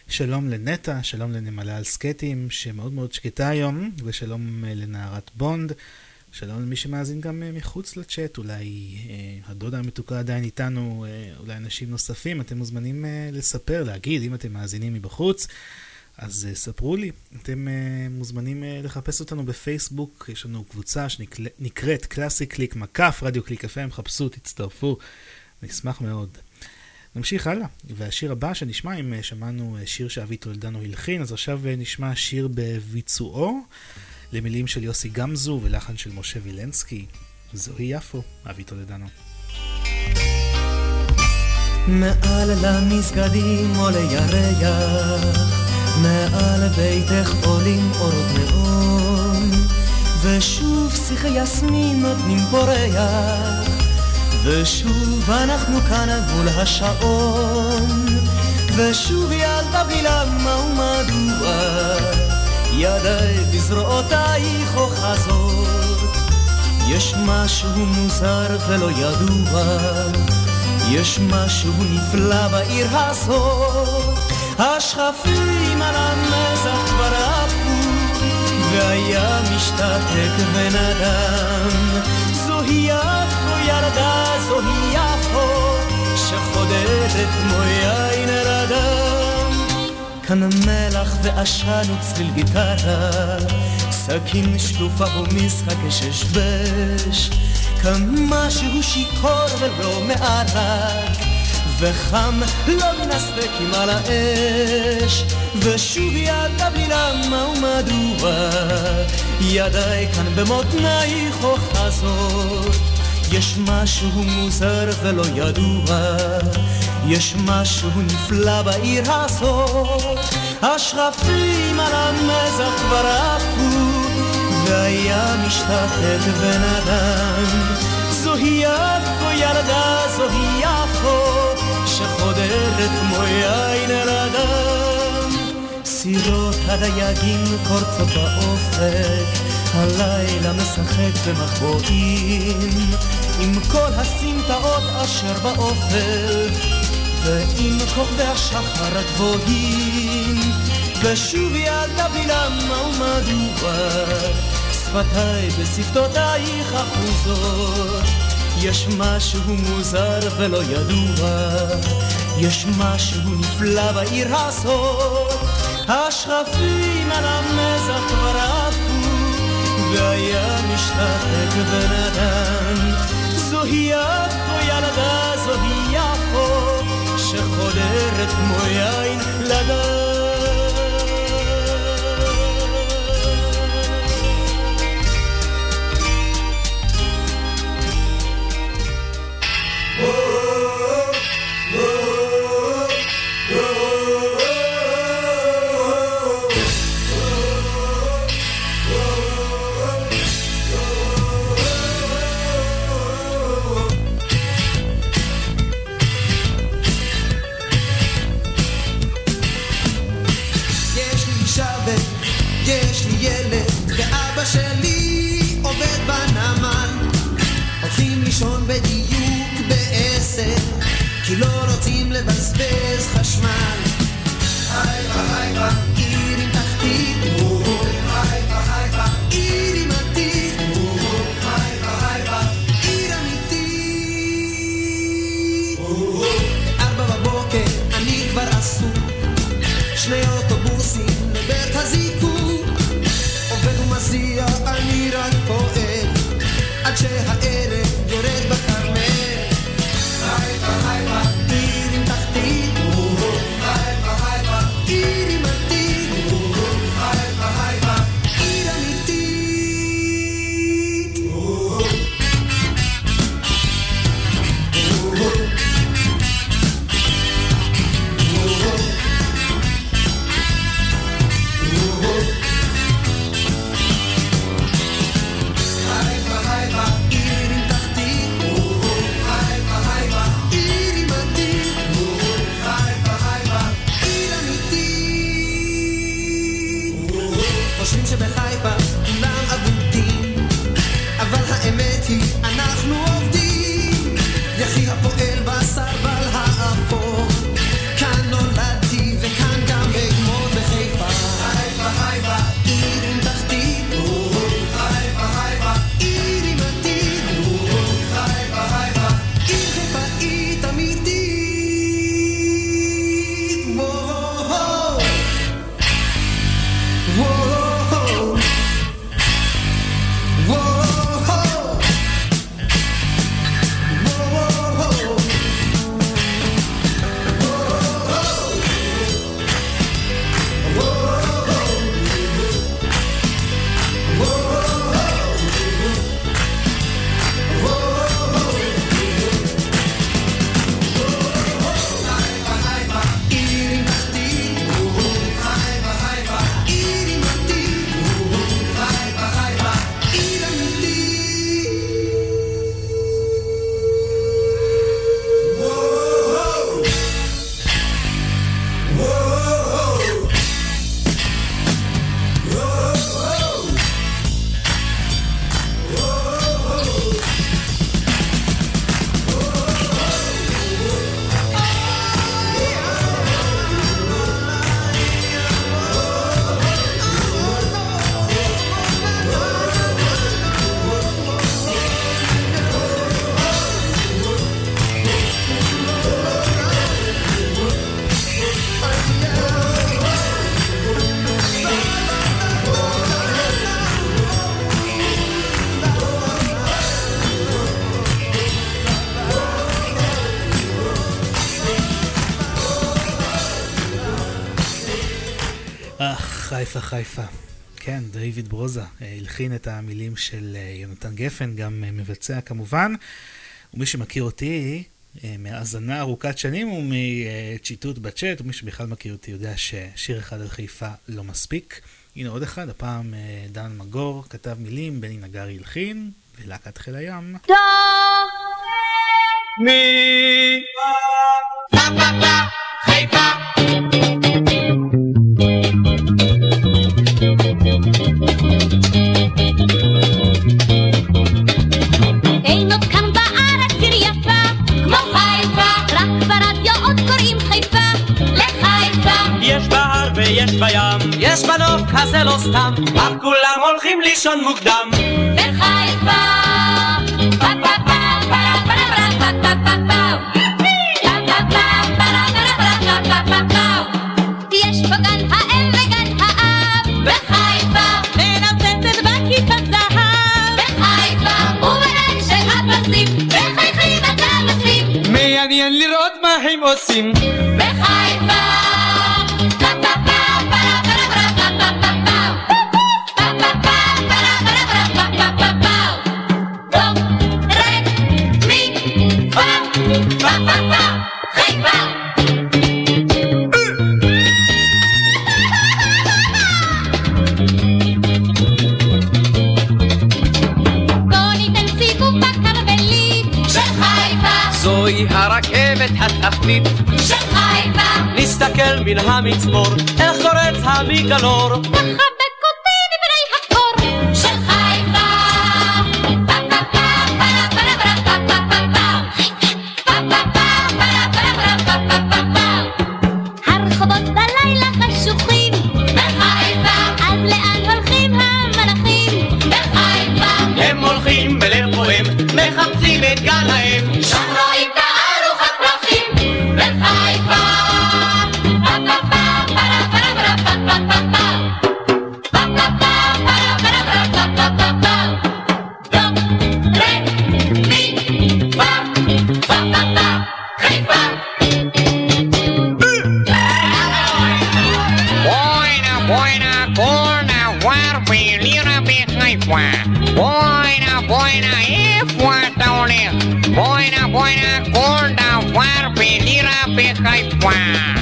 שלום לנטע, שלום לנמלה על סקטים, שמאוד מאוד שקטה היום, ושלום לנערת בונד. שלום למי שמאזין גם אה, מחוץ לצ'אט, אולי אה, הדודה המתוקה עדיין איתנו, אה, אולי אנשים נוספים, אתם מוזמנים לספר, להגיד, אם אתם מאזינים מבחוץ, אז ספרו לי. אתם מוזמנים לחפש אותנו בפייסבוק, יש לנו קבוצה שנקראת קלאסי קליק מקף, רדיו קליק FM, חפשו, תצטרפו, נשמח מאוד. נמשיך הלאה, והשיר הבא שנשמע, אם שמענו שיר שאבי טולדנו הלחין, אז עכשיו נשמע שיר בביצועו. למילים של יוסי גמזו ולחן של משה וילנסקי. זוהי יפו, אבי טולדנו. מעל למסגדים עולה ירח, מעל ביתך עולים אורות נאון, ושוב שיחי יסמין נותנים פורח, ושוב אנחנו כאן מול השעון, ושוב ילדה בלי למה ומדוע. ידיי בזרועותייך אוחזות. יש משהו מוזר ולא ידוע, יש משהו נפלא בעיר הזאת. השכפים על המזח כבר עפו, והיה משתתק ונדם. זוהי יפו ילדה, זוהי יפו, שחודדת כמו יין רדם. כאן מלח ועשן וצליל גיטרה, סכין שלופה ומשחק ששבש, כאן משהו שיכור ולא מערק, וחם לא מנסדקים על האש, ושוב ידה בלי למה ומדוע, ידיי כאן במותנייך אוחזות, יש משהו מוזר ולא ידוע, יש משהו נפלא בעיר הזאת. השרפים על המזח כבר עפו, והיה משתחט בן אדם. זוהי יפו ילדה, זוהי יפו, שחודרת כמו יין אל אדם. סירות הדייגים קורצות באופק, הלילה משחק במחבואים, עם כל הסמטאות אשר באופק, ועם כוכבי השחר הגבוהים. ושוב ילדה בי למה ומדוע, שפתיי בשפתותייך אחוזות. יש משהו מוזר ולא ידוע, יש משהו נפלא בעיר הזאת. השכפים על המזח כבר עפו, והיה משתחק בן אדם. זוהי יפו ילדה, זוהי יפו, שחודרת חיפה חיפה. כן, דיוויד ברוזה אה, הלחין את המילים של אה, יונתן גפן, גם אה, מבצע כמובן. ומי שמכיר אותי מהאזנה ארוכת שנים ומציטוט בצ'אט, ומי שבכלל מכיר אותי יודע ששיר אחד על חיפה לא מספיק. הנה עוד אחד, הפעם דן מגור כתב מילים, בני נגר הלחין, ולהקת חיל הים. דו! מי buena efuataunes, buena, buena, gorda, far, pelira, peca y fuá.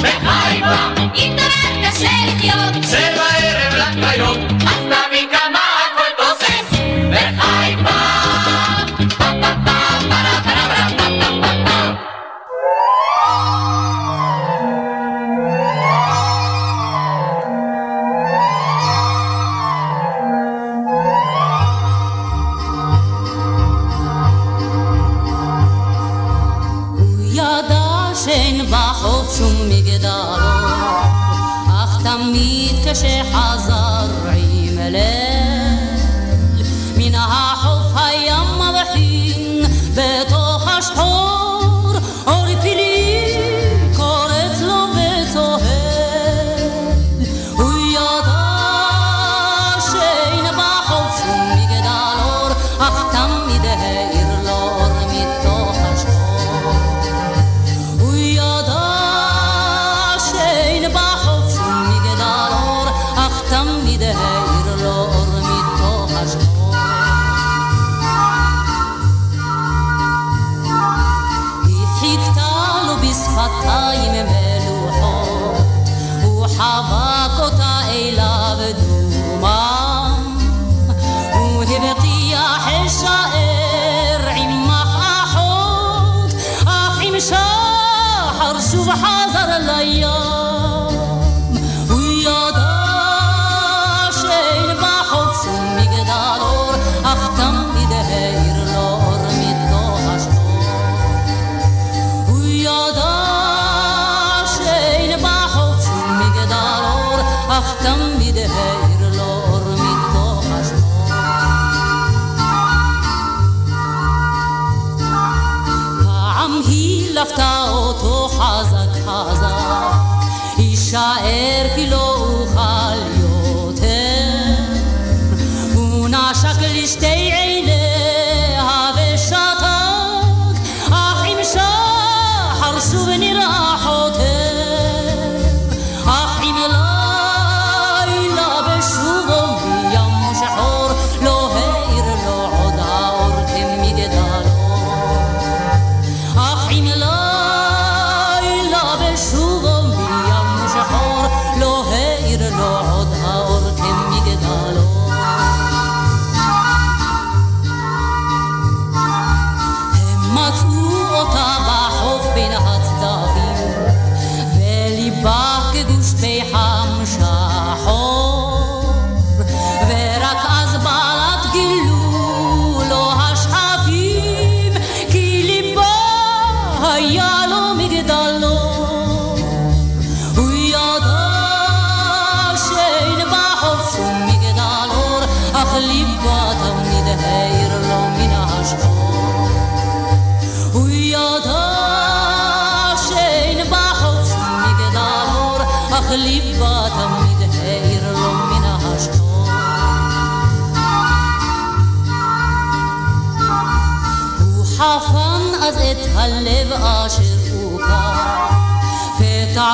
Behind.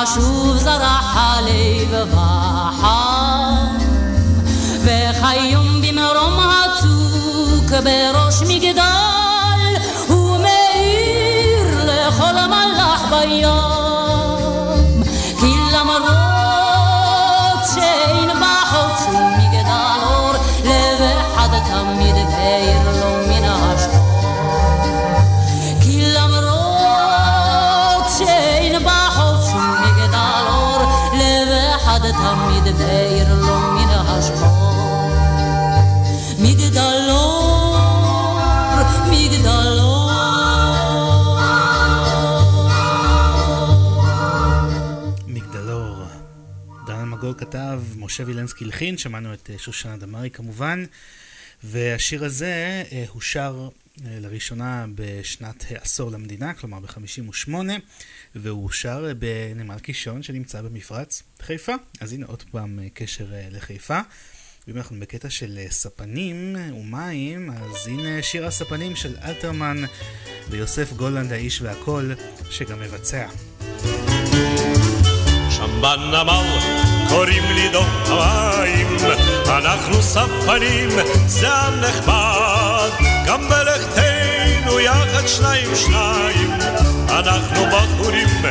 פתע שוב זרח הלב וחם, וכיום במרום הצוק בראש מגדל, כתב, משה וילנסקי לחין, שמענו את אה, שושנה דמארי כמובן, והשיר הזה אה, הושר אה, לראשונה בשנת העשור למדינה, כלומר ב-58, והוא שר בנמל קישון שנמצא במפרץ חיפה. אז הנה עוד פעם קשר לחיפה. ואם אנחנו בקטע של ספנים ומים, אז הנה שיר הספנים של אלתרמן ויוסף גולנד האיש והקול, שגם מבצע. בנמל קוראים לי דוב המים, אנחנו ספנים, זה עם נחמד, גם בלכתנו יחד שניים שניים, אנחנו בחורים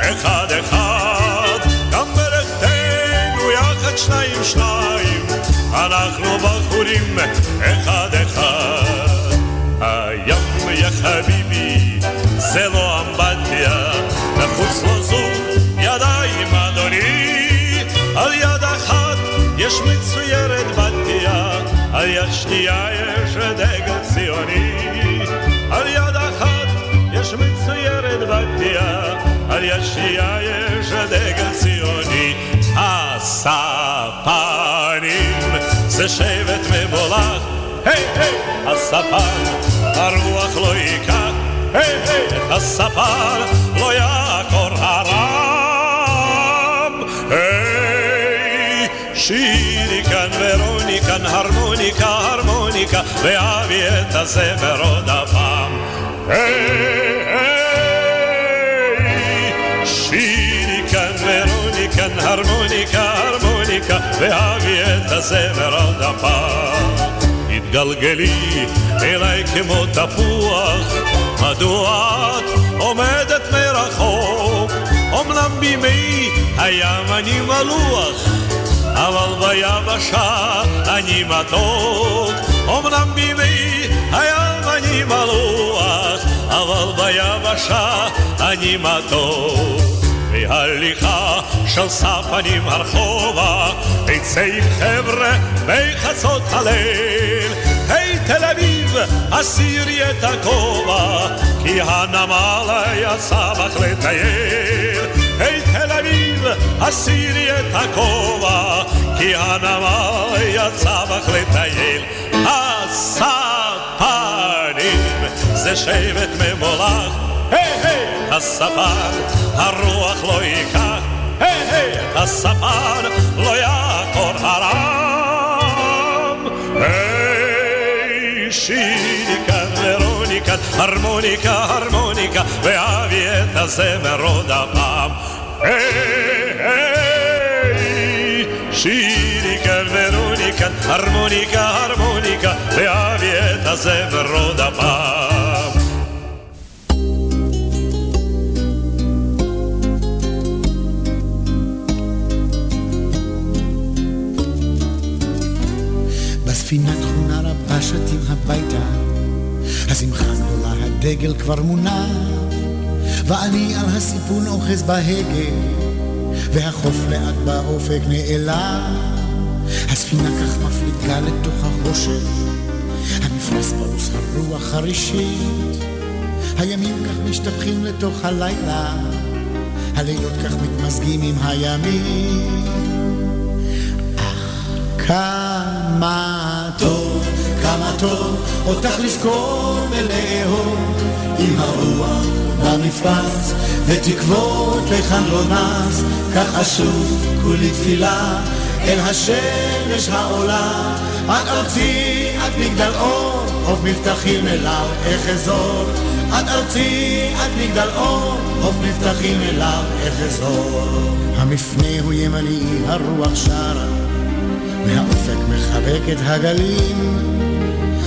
אחד אחד, גם בלכתנו יחד שניים שניים, אנחנו בחורים אחד אחד. הים יא חביבי זה לא בתיה, על יד שנייה יש דגל ציוני. הספנים זה שבט מבולח, היי היי, הספן הרוח לא ייקח, היי היי, את הספן לא יעקור הרם. היי שירי כאן ורוניקן, הרמוניקה, הרמוניקה, ואבי את הזמר עוד הפעם. שירי הרמוניקה, הרמוניקה, ואבי את הזמר עוד הפעם. התגלגלי אליי כמו תפוח, מדוע את עומדת מרחוק? אמנם בימי הים אני מלוח, אבל ביבשה אני מתוק. אמנם בימי הים אני מלוח, אבל ביבשה אני מתוק. והליכה של ספנים הרחובה, עם חבר'ה בחצות הליל. היי תל אביב, הסירי את הכובע, כי הנמל יצא בך לטייל. היי תל אביב, הסירי את הכובע, כי הנמל יצא בך לטייל. הספנים זה שבט ממולח, היי, הספן, הרוח לא ייקח, היי, הספן לא יעקור הרם. שיניקה ורוניקה, הרמוניקה, הרמוניקה, ואבי את הזמר עוד הפעם. שירי כאן ורוני כאן, הרמוניקה, הרמוניקה, ואבי את הזמר עוד הפעם. בספינה תכונה רבה שתים הביתה, השמחה גדולה, הדגל כבר מונח. ואני על הסיפון אוחז בהגה, והחוף לאט באופק נעלם. הספינה כך מפליגה לתוך החושך, המפרש פרוס הרוח חרישית. הימים כך משתפכים לתוך הלילה, הלילות כך מתמזגים עם הימים. אך כמה טוב, כמה טוב, אותך לזכור ולאהוב. עם הרוח במפרץ, ותקוות לכאן לא נס, כך אשוב כולי תפילה אל השמש העולה, עד ארצי, עד מגדל אור, חוף מבטחים אליו אחזור. עד ארצי, עד מגדל אור, חוף מבטחים אליו אחזור. המפנה הוא ימני, הרוח שרה, והאופק מחבק את הגלים.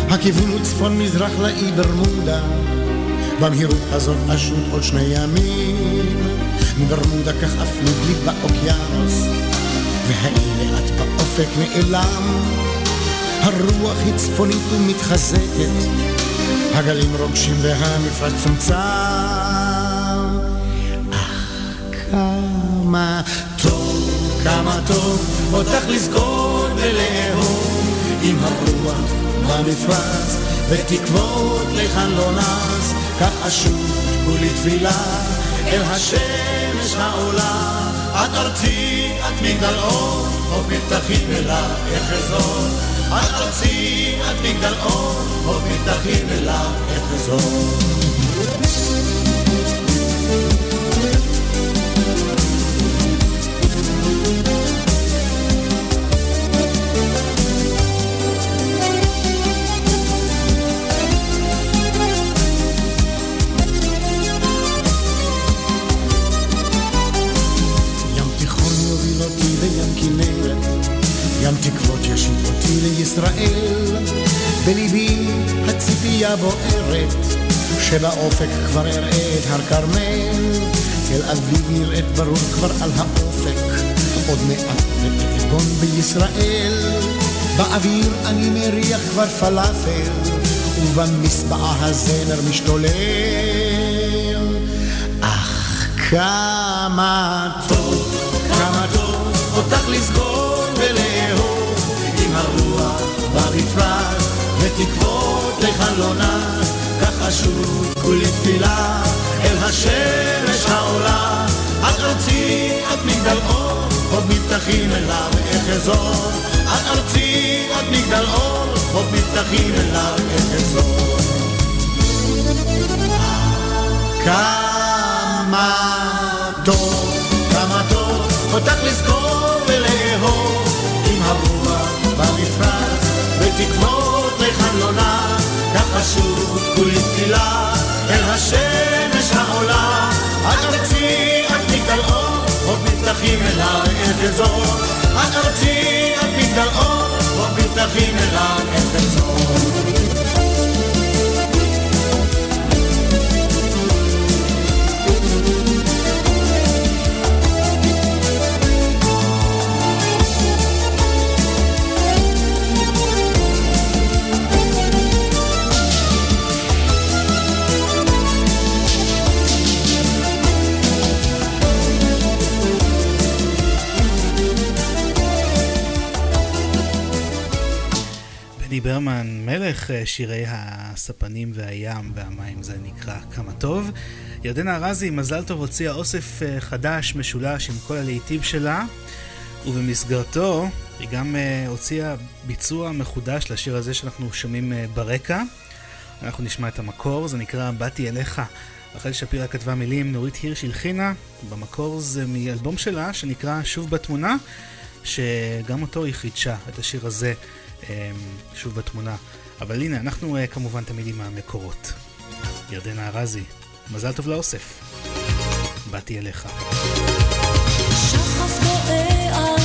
הכיוון הוא צפון-מזרח לאי ברמודה, במהירות הזאת אשוט עוד שני ימים. מברמודה כך אפלוג לי באוקיינוס, והאי לאט באופק נעלם. הרוח היא צפונית ומתחזקת, הגלים רוגשים והמפרץ צומצם. אך כמה טוב, כמה טוב, אותך לזכור ולאהוב עם הרוח במפרץ, ותקוות לכאן לא נס, כך אשוב כולי תפילה אל השמש העולה. את ארצי, את מגדל אור, חוף מבטחים אליו אחזור. את ארצי, את מגדל אור, חוף מבטחים אליו אחזור. ים תקוות ישיב אותי לישראל, בליבי הציפייה בוערת, שבאופק כבר אראה את הר כרמל, תל אביב נראית ברור כבר על האופק, עוד מעט ועגון בישראל, באוויר אני מריח כבר פלאפל, ובמסבעה הזמר משתולל, אך כמה טוב, כמה טוב אותך לסגור במפרש ותקוות לכאן לא כך חשוב כולי תפילה אל השמש העולה. את ארצי את מגדל אור חוב מבטחים אליו אחזור. את ארצי את מגדל אור חוב מבטחים אליו אחזור. כמה טוב כמה טוב אותך לזכור ולאהוב אליי את ארצי, את מגדל אור, חוף מבטחים אליי את אזור. ברמן, מלך אה, שירי הספנים והים והמים, זה נקרא כמה טוב. ירדנה ארזי, מזל טוב, הוציאה אוסף אה, חדש, משולש, עם כל הלהיטים שלה, ובמסגרתו היא גם אה, הוציאה ביצוע מחודש לשיר הזה שאנחנו שומעים ברקע. אנחנו נשמע את המקור, זה נקרא "באתי אליך". רחל שפירא כתבה מילים, נורית הירש הלחינה, במקור זה מאלבום שלה שנקרא "שוב בתמונה", שגם אותו היא חידשה, את השיר הזה. אמ, שוב בתמונה. אבל הנה, אנחנו אה, כמובן תמיד עם המקורות. ירדנה ארזי, מזל טוב לאוסף. באתי אליך. שחף בואה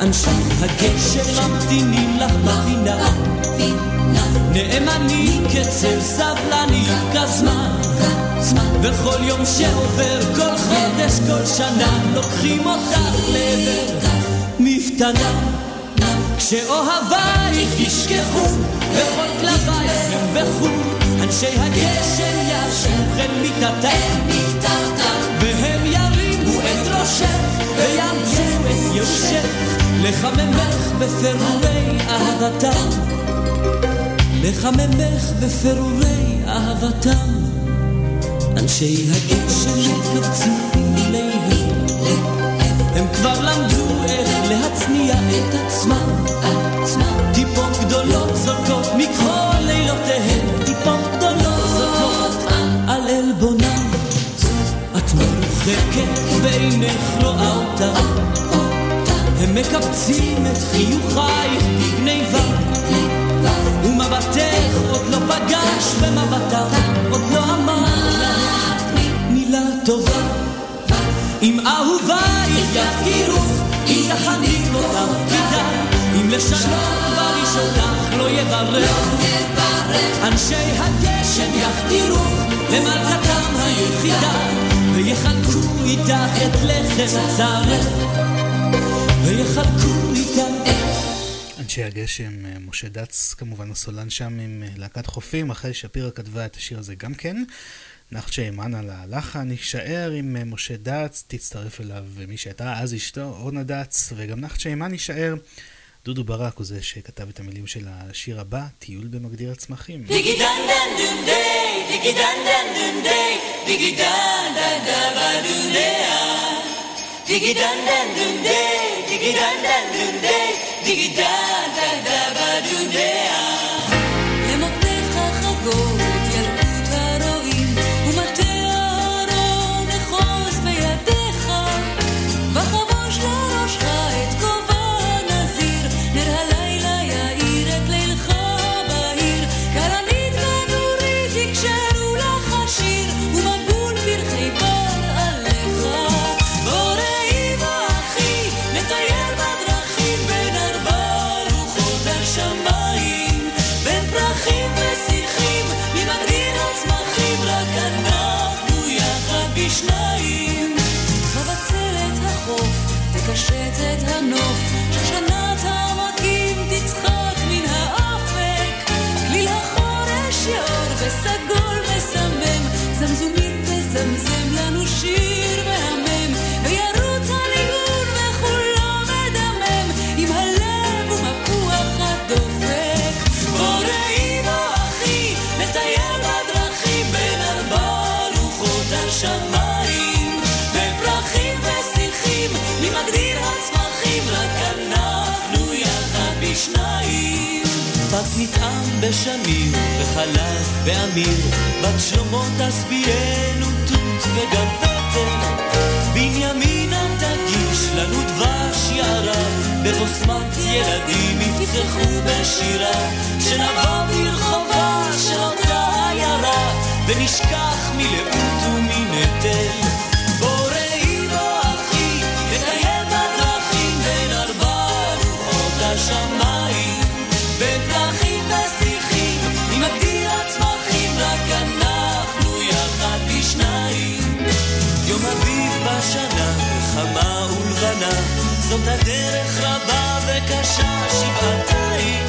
אנשי הגשם ממתינים לך בפינה. נאמנים כצל סבלני כזמן וכל יום שעובר, כל חודש, כל שנה, לוקחים אותך לעבר. מפתנה. כשאוהבייך ישכחו, וכל כלבייך ינבחו, אנשי הגשם ישוכם מיטתם, והם ירימו את ראשך, ייאושך, לחממך בפירורי אהבתם. לחממך בפירורי אהבתם. אנשי הגשם מתקבצים אליהם, הם כבר למדו איך להצניע את עצמם, טיפות גדולות זורקות מכל לילותיהם, טיפות גדולות זורקות על עלבונם. את מרוחקת ואינך רואה אותם, הם מקבצים את חיוכייך בגניבה, ומבטך עוד לא פגש במבטם, עוד לא אמר מילה טובה. אם אהובייך יפקירוך, אם תחניק אותך כדאי, אם לשלום בראשונך לא יברך. אנשי הגשם יפקירוך למלכתם היחידה, ויחלקו איתך את לחם צרך. ויחלקו אנשי הגשם, משה דץ כמובן הסולן שם עם להקת חופים, רחל שפירא כתבה את השיר הזה גם כן. נחצ'ה אימן על הלחן, יישאר עם משה דץ, תצטרף אליו מי שהייתה אז אשתו, אורנה דץ, וגם נחצ'ה אימן יישאר. דודו ברק הוא זה שכתב את המילים של השיר הבא, טיול במגדיר הצמחים. Digi dan dan dun day, digi dan dan dun day, digi dan dan da ba dun day. בשמיר וחלק באמיר. בת שלמה תשביענו תות וגם פטר בנימינה תגיש לנו דבש יערה. בבוסמת ילדים יפצחו בשירה. שנבוא ברחובה של אותה עיירה. ונשכח מלאות ומנטל זאת הדרך רבה וקשה שבעתיים.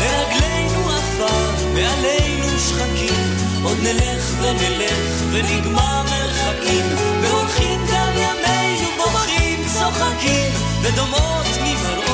ברגלינו עפר מעלינו שחקים. עוד נלך ונלך ונגמר מרחקים, והולכים גם ימינו בוכים, צוחקים, ודומות ממראות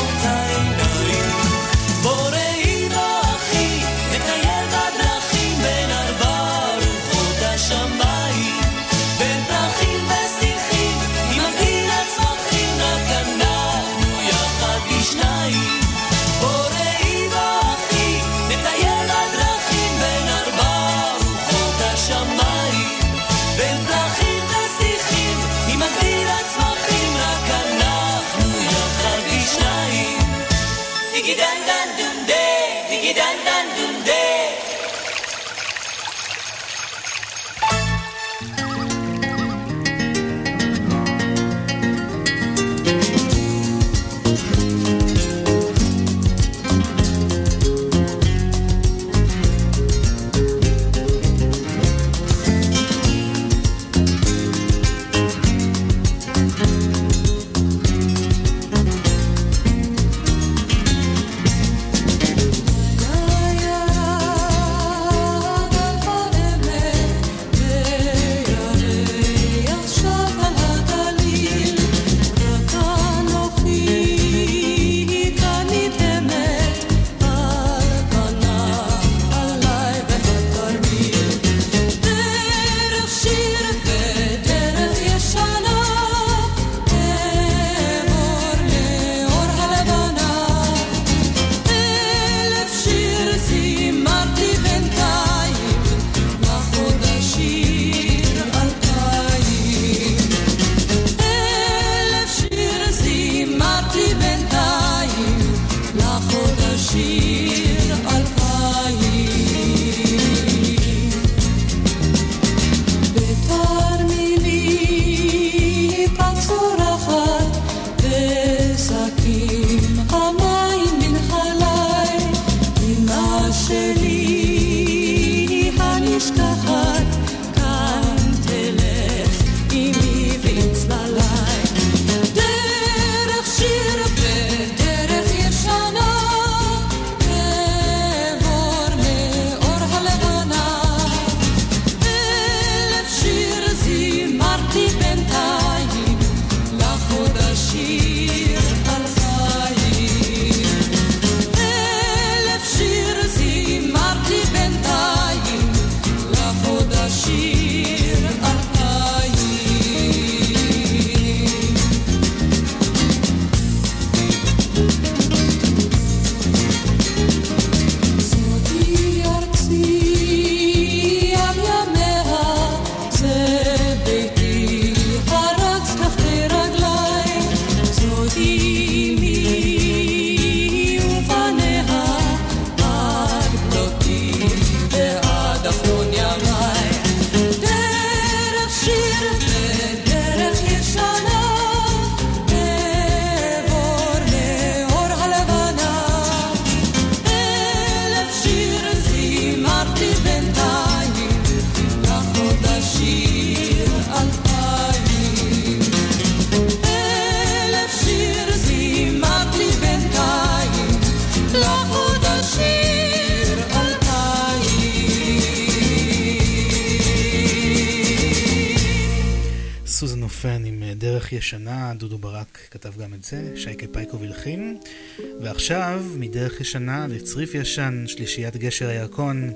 מדרך ישנה לצריף ישן, שלישיית גשר הירקון.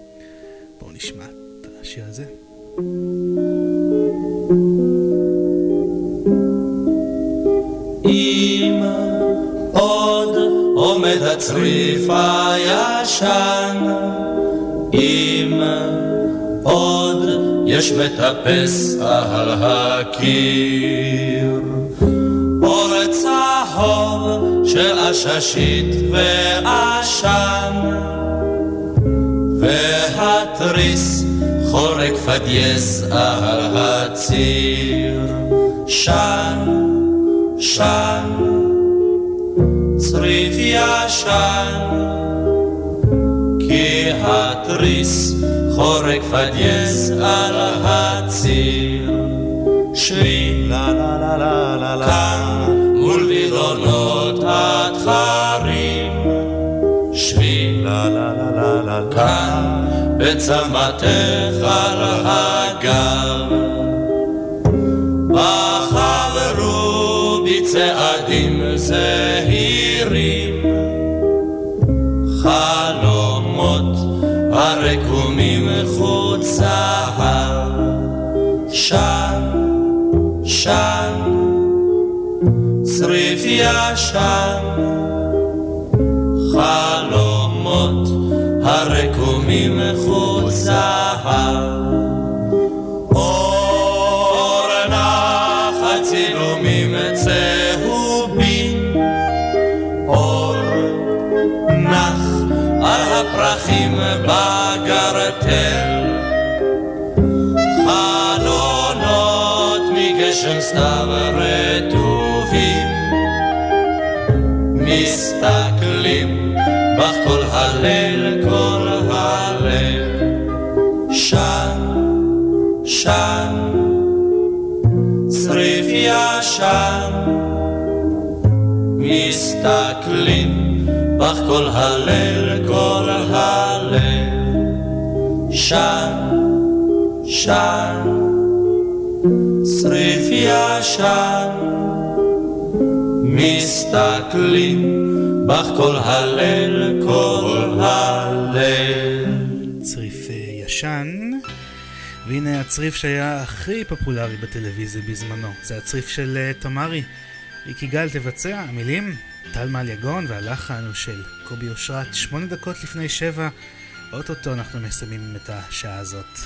בואו נשמע את השיר הזה. אם עוד עומד הצריף הישן, אם עוד יש מטפס על הקיר. של עששית ועשן, והתריס חורק פדייס על הציר. שן, שן, צריף ישן, כי התריס חורק פדייס על בצמתך על הגב. בחברו בצעדים זהירים, חלומות הרקומים חוצה, שן, שן, צריף ישן, הרקומים להר. אור נחת צילומים צהובים, אור נח על הפרחים בגרטל. חלונות מגשם סתיו רטובים, בך כל הליל, כל הליל. שן, שן, צריף ישן, מסתכלים בך כל הליל, כל הליל. שן, שן, צריף ישן, מסתכלים בך כל הלל, כל הלל. צריף אה, ישן, והנה הצריף שהיה הכי פופולרי בטלוויזיה בזמנו. זה הצריף של אה, תמרי. איקי גל תבצע, המילים טל מעל יגון והלחן הוא של קובי אושרת, שמונה דקות לפני שבע. אוטוטו אנחנו מסיימים את השעה הזאת.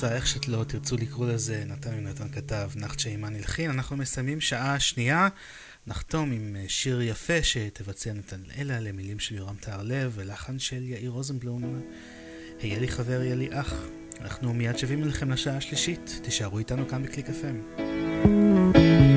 פארסה, איך שלא תרצו לקרוא לזה, נתן יונתן כתב, נחצ'ה אימן הלחין, אנחנו מסיימים שעה שנייה, נחתום עם אה, שיר יפה שתבצע נתנאלה למילים של יורם טהרלב ולחן של יאיר רוזנבלום, היה לי חבר, היה לי אח. אנחנו מיד שווים אליכם לשעה השלישית, תישארו איתנו כאן בקליק FM. Thank you.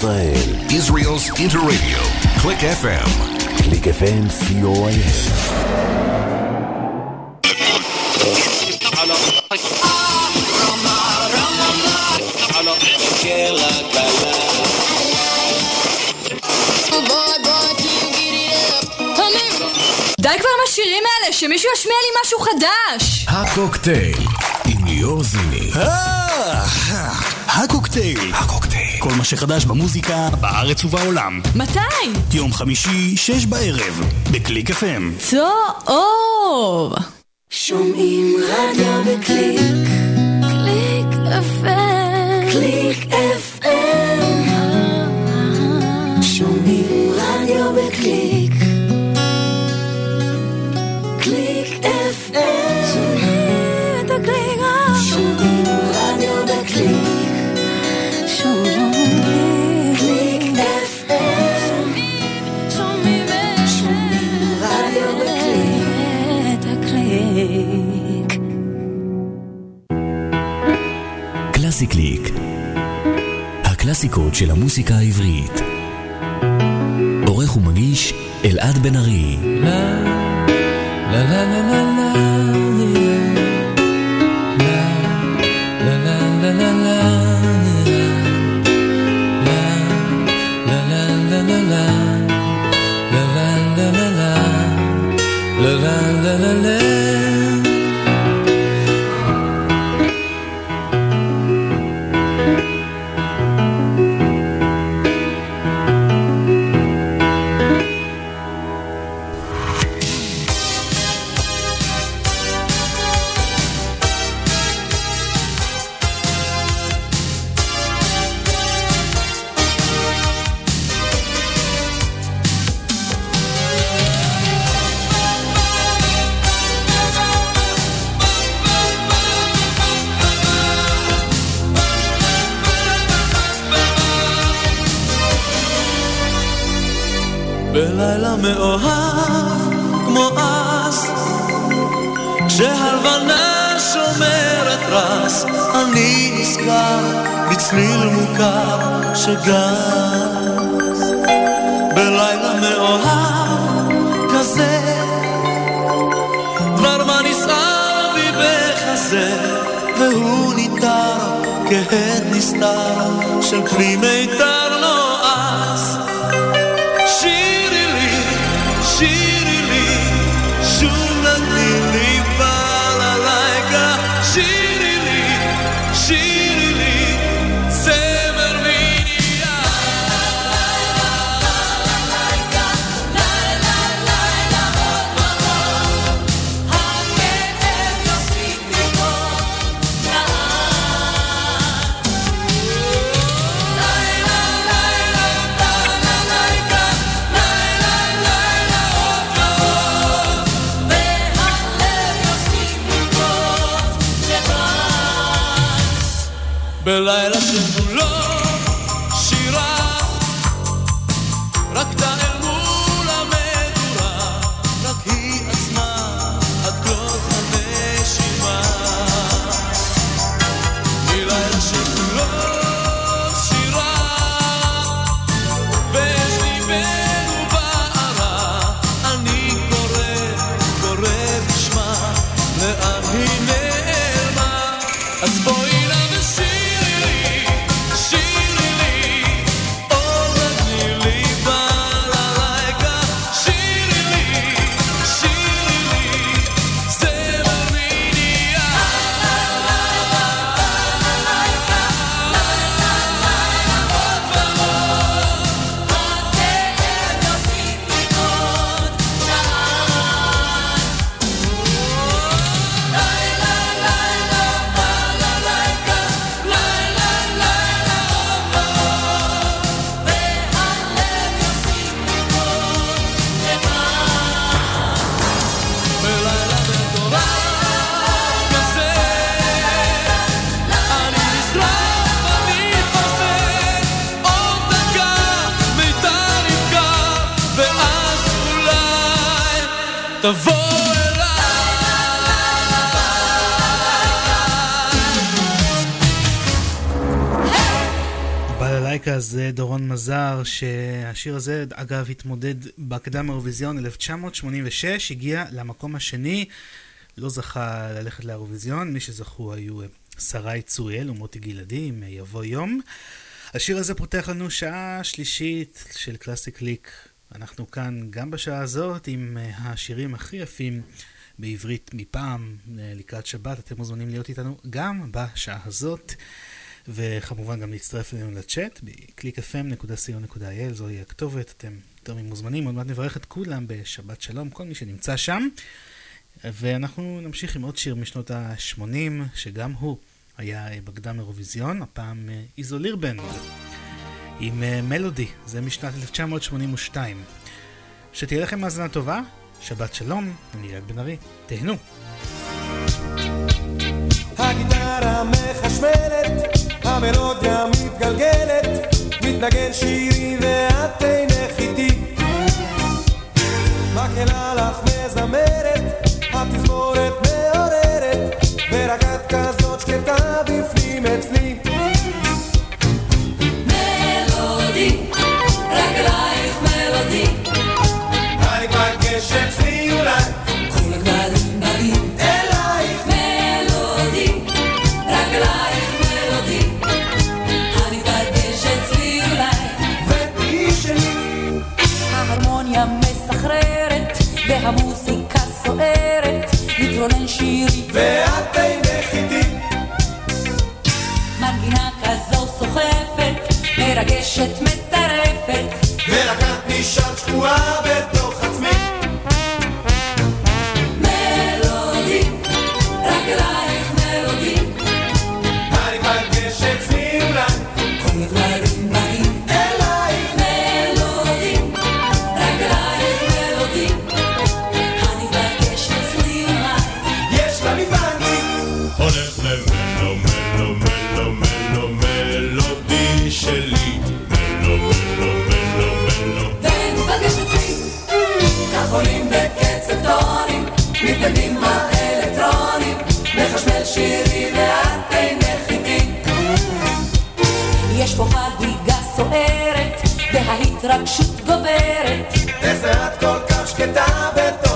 Slave. חדש במוזיקה בארץ ובעולם. מתי? יום חמישי, שש בערב, בקליק FM. טוב! שומעים רדיו בקליק מאוהב כמו אז. כשהלבנה שומרת רס אני נזכר בצליל מוכר שגז בלילה מאוהב כזה דבר מה נסער בי בחזה והוא ניתר כהד נסתר של פרי מיתר. שהשיר הזה, אגב, התמודד בקדם האירוויזיון 1986, הגיע למקום השני, לא זכה ללכת לאירוויזיון, מי שזכו היו אה, שרי צוריאל ומוטי גלעדי עם אה, יבוא יום. השיר הזה פותח לנו שעה שלישית של קלאסיק ליק. אנחנו כאן גם בשעה הזאת עם אה, השירים הכי יפים בעברית מפעם לקראת שבת. אתם מוזמנים להיות איתנו גם בשעה הזאת. וכמובן גם להצטרף אלינו לצ'אט ב-clickfm.co.il, זוהי הכתובת, אתם יותר ממוזמנים, עוד מעט נברך את כולם בשבת שלום, כל מי שנמצא שם. ואנחנו נמשיך עם עוד שיר משנות ה-80, שגם הוא היה בקדם אירוויזיון, הפעם איזולירבן, עם אה, מלודי, זה משנת 1982. שתהיה לכם האזנה טובה, שבת שלום, אני אלעד בן ארי, תהנו. הגיטרה מחשמלת, המלודיה מתגלגלת, מתנגן שירי ואת אינך איתי. מקהלה לך מזמרת, התזמורת מעוררת, ואת אינך איתי. מנגינה כזו סוחפת, מרגשת, מטרפת, ורק את נשארת שקועה בתוך טונים, מתנגנים האלקטרונים, מחשמל שירי ואת אינך איתי. יש פה חגיגה סוערת, וההתרגשות גוברת. איזה את כל כך שקטה בתוך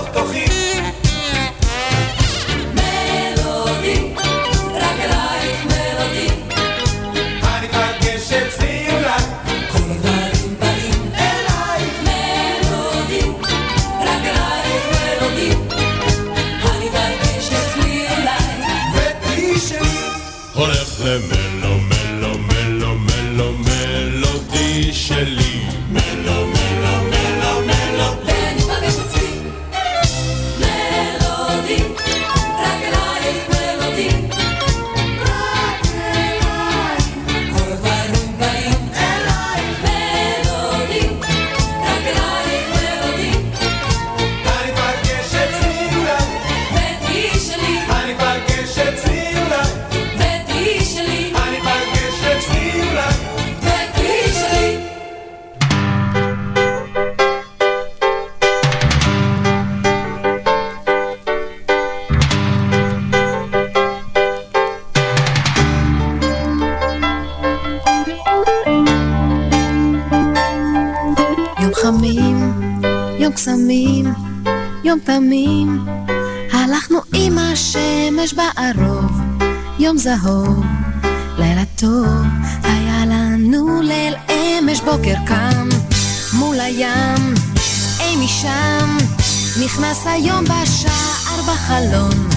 בחלון,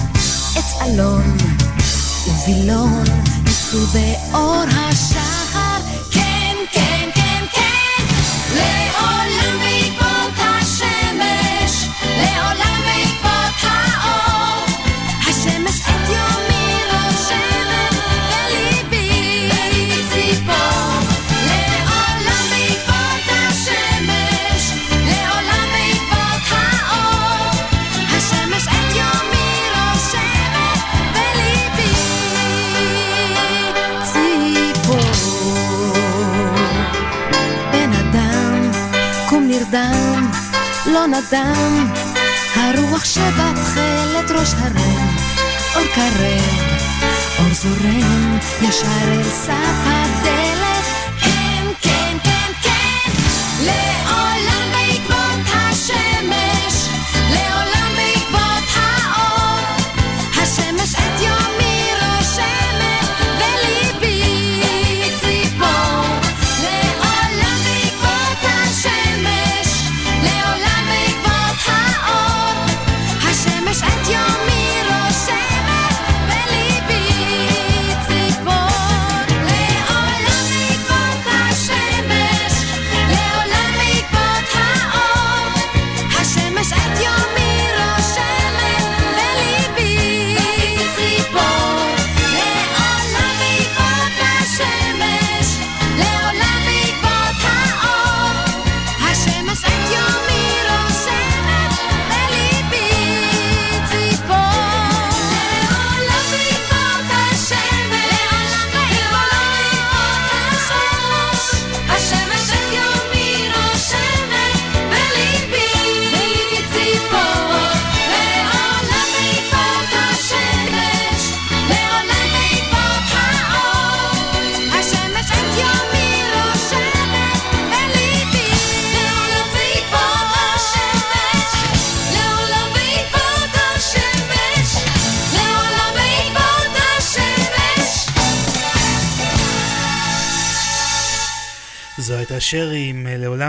עץ אלון ווילון, ראש הרם, אור קרב, אור זורם, ישר אל סף הדלת,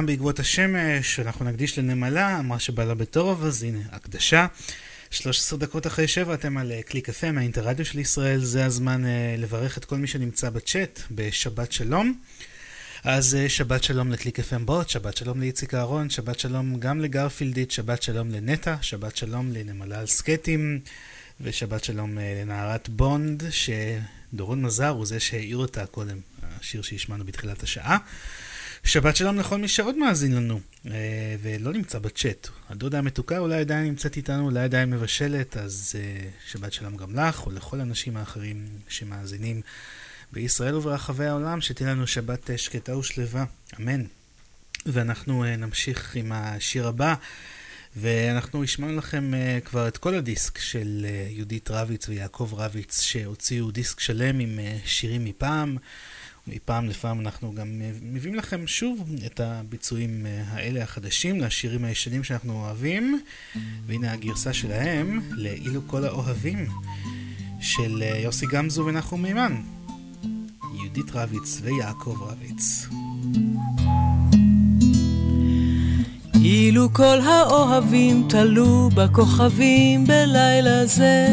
בעקבות השמש, אנחנו נקדיש לנמלה, אמרה שבא לה בטוב, אז הנה, הקדשה. 13 דקות אחרי שבע אתם על אה, קליק FM, האינטרדיו של ישראל, זה הזמן אה, לברך את כל מי שנמצא בצ'אט בשבת שלום. אז שבת שלום לקליק FM בוט, שבת שלום לאיציק אהרון, שבת שלום גם לגרפילדית, שבת שלום לנטע, שבת שלום לנמלה על סקטים, ושבת שלום לנערת בונד, שדורון מזר הוא זה שהעיר אותה קודם, השיר שהשמענו בתחילת השעה. שבת שלום לכל מי שעוד מאזין לנו אה, ולא נמצא בצ'אט. הדודה המתוקה אולי עדיין נמצאת איתנו, אולי עדיין מבשלת, אז אה, שבת שלום גם לך ולכל האנשים האחרים שמאזינים בישראל וברחבי העולם, שתהיה לנו שבת אה, שקטה ושלווה, אמן. ואנחנו נמשיך עם השיר הבא. ואנחנו השמענו לכם uh, כבר את כל הדיסק של uh, יהודית רביץ ויעקב רביץ שהוציאו דיסק שלם עם uh, שירים מפעם. מפעם לפעם אנחנו גם מביאים לכם שוב את הביצועים האלה החדשים לשירים הישנים שאנחנו אוהבים. והנה הגרסה שלהם לאילו כל האוהבים של יוסי גמזו ונחום מימן. יהודית רביץ ויעקב רביץ. אילו כל האוהבים תלו בכוכבים בלילה זה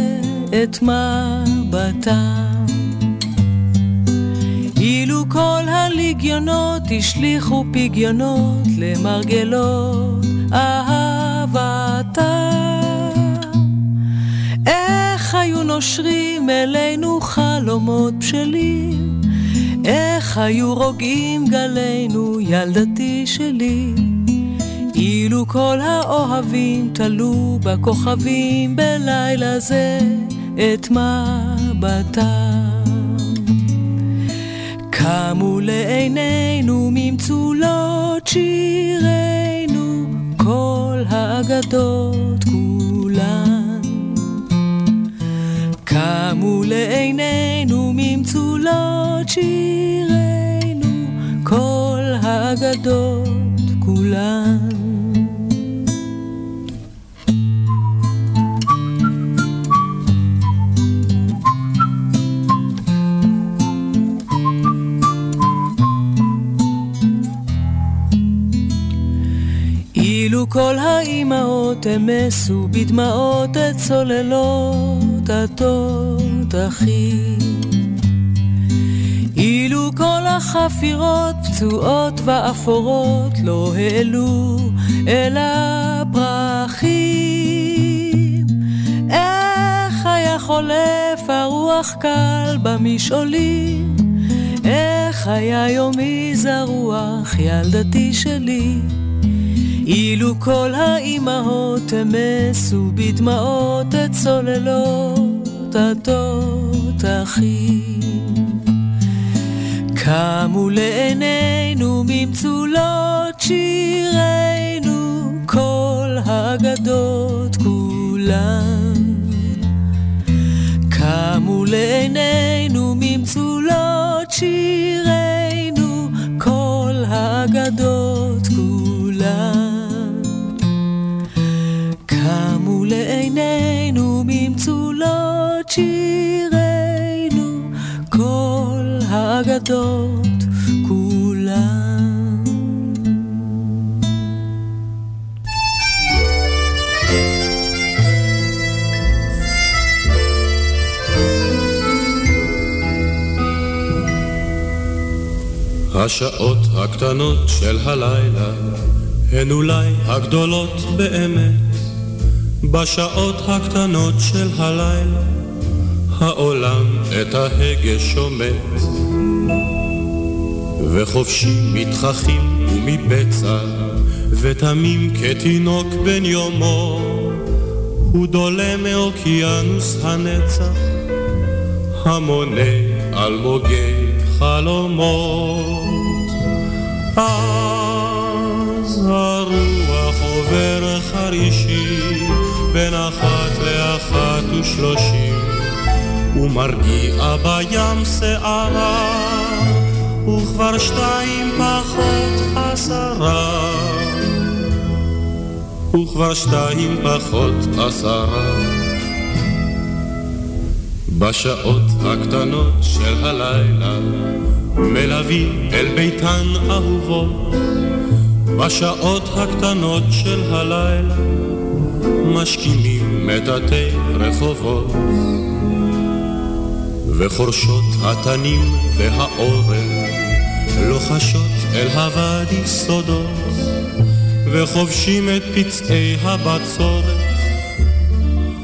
את מבטם אילו כל הליגיונות השליכו פגיונות למרגלות אהבתה. איך היו נושרים אלינו חלומות בשלים, איך היו רוגעים גלינו ילדתי שלי. אילו כל האוהבים תלו בכוכבים בלילה זה את מבטם. קמו לעינינו ממצולות שירינו, כל האגדות כולן. קמו לעינינו ממצולות שירינו, כל האגדות כולן. כל האימהות אמסו בדמעות את צוללות התותחים. אילו כל החפירות פצועות ואפורות לא העלו אל הפרחים. איך היה חולף הרוח קל במשעולים? איך היה יומי זרוח ילדתי שלי? אילו כל האימהות אמסו בדמעות את צוללות התותחים. קמו לעינינו ממצולות שירינו כל האגדות כולן. קמו לעינינו ממצולות שירינו כל האגדות כולן. קמו לעינינו ממצולות שירינו כל האגדות כולן. השעות הקטנות של הלילה הן אולי הגדולות באמת בשעות הקטנות של הלילה העולם את ההגה שומט. וחופשי מתחכים ומבצע ותמים כתינוק בן יומו. הוא דולה מאוקיינוס הנצח המונה אלמוגי חלומות. אז הרוח עובר חרישי בין אחת לאחת ושלושים. ומרגיע בים שערה וכבר שתיים פחות עשרה. וכבר שתיים פחות עשרה. בשעות הקטנות של הלילה מלווים אל ביתן אהובות. בשעות הקטנות של הלילה משכימים מטאטי רחובות וחורשות התנים והעורף לוחשות אל הוואדי סודות וחובשים את פצעי הבצורת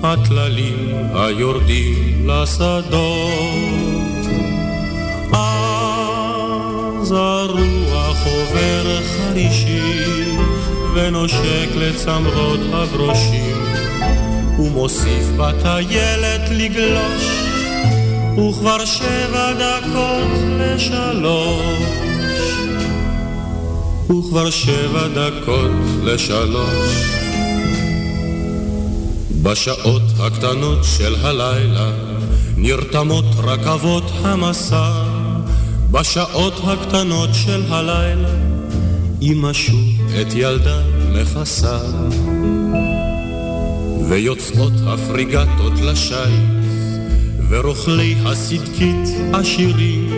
הטללים היורדים לשדות. אז הרוח עובר חרישי ונושק לצמרות הברושים. ומוסיף בטיילת לגלוש וכבר שבע דקות לשלוש. וכבר שבע דקות לשלוש. בשעות הקטנות של הלילה נרתמות רכבות המסע. בשעות הקטנות של הלילה אמא שוב את ילדה מכסה ויוצאות הפריגטות לשיט ורוכלי הסדקית עשירים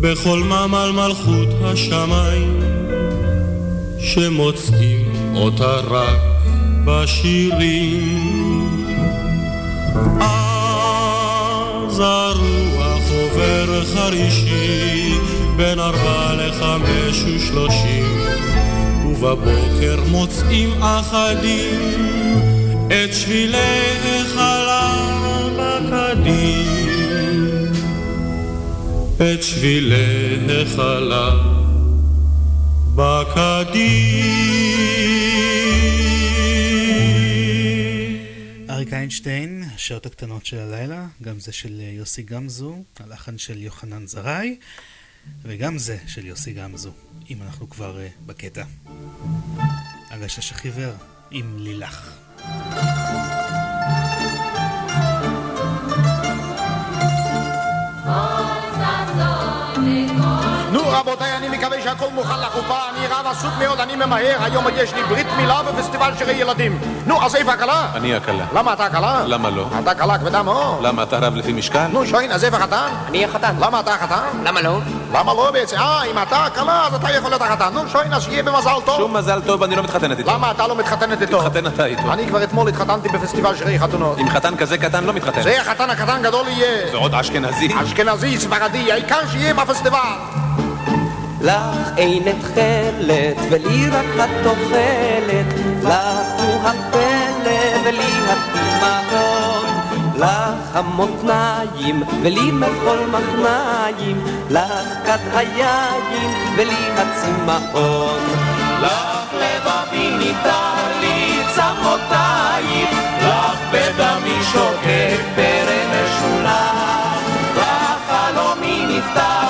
בכל ממל מלכות השמיים שמוצאים אותה רק בשירים. אז הרוח עובר חרישי בין ארבע לחמש ושלושים ובבוקר מוצאים אחדים את שבילי החלב בקדים את שבילי החלב בקדים. אריק איינשטיין, השעות הקטנות של הלילה, גם זה של יוסי גמזו, הלחן של יוחנן זרעי, וגם זה של יוסי גמזו, אם אנחנו כבר uh, בקטע. הגשש החיוור עם לילך. רבותיי, אני מקווה שהכל מוכן לחופה, אני רב עסוק מאוד, אני ממהר, היום יש לי ברית מילה ופסטיבל שירי ילדים. נו, אז איפה הכלה? אני הכלה. למה אתה הכלה? למה לא? אתה כלה כבדה מאוד. למה, אתה רב לפי משקל? נו, שוין, אז איפה החתן? אני החתן. למה אתה החתן? למה לא? למה לא בעצם? אה, אם אתה הכלה, אז אתה יכול להיות החתן. נו, שוין, אז שיהיה במזל טוב. שום מזל טוב, אני לא מתחתנת איתו. למה אתה לא מתחתנת איתו? תתחתן אתה איתו. אני כבר אתמול התחתנתי בפסטיבל שירי חתונות. עם חתן כזה קטן לא מתחתן. זה החתן הקטן גדול יהיה. ועוד אשכנזי? אשכנזי, ספרדי, העיקר שיהיה בפסטיבל. לך אין תכלת ולי רק התוחלת, לך הוא הפלא ולי התימהון. לך המותניים ולי מחול מחניים, לך כד היין ולי הצמאון. לך לבבי ניתן לי צמותייך, לך בדמי שוקק פרא משולח, לך חלומי נפטר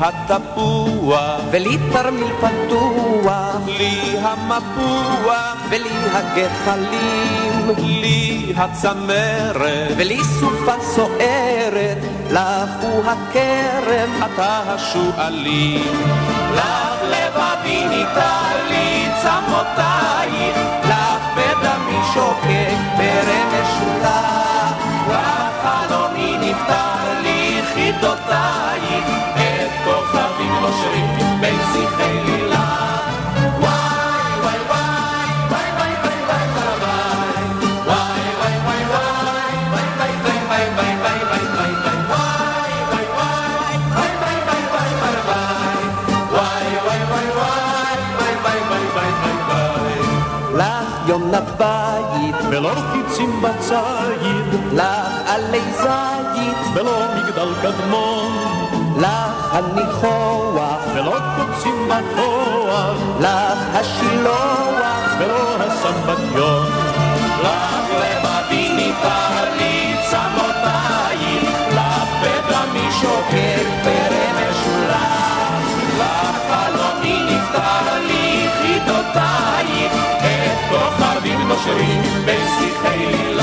התפוח ולי תרמיל פתוח לי המפוח. ולי הגחלים לי הצמרת. ולי סופה סוערת. לך הוא הכרם. אתה השועלים. לך לבבי ניתן לי צמותייך, לך בדמי שוקק פרא משולח, לך חלומי נפטר לך יונה בית ולא חיצים בציד, לך עלי זית ולא מגדל קדמון, לך הניחוח ולא קוצים בכוח, לך השילוח ולא הסמבטיון. לך לבבי ניתן לי צמותייך, לך בדמי שוקק פרא כוכבים נושרים בין שיחי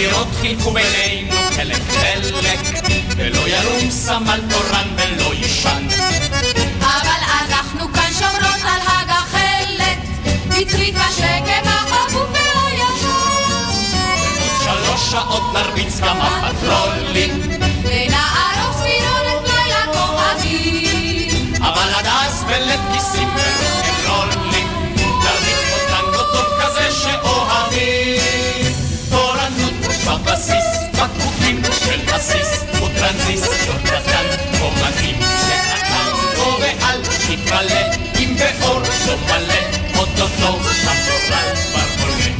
השמירות חילקו בינינו חלק חלק, ולא yrום סמל תורן ולא יישן. אבל אנחנו כאן שומרות על הגחלת, בצריף השקט החבוב והישן. שלוש שעות נרביץ כמה פטרולים, ונערוך ספירונת לילה כוכבים. אבל עד אז בלית כיסים ורוקנרולים, נרביץ פה טנגו טוב כזה שאוהבים. בבסיס, בקבוקים של בסיס, וטרנזיסטור קטן, אומנים שהטנגו ואל תתפלא, אם באור לא מלא, אוטוטו המורל כבר עולה.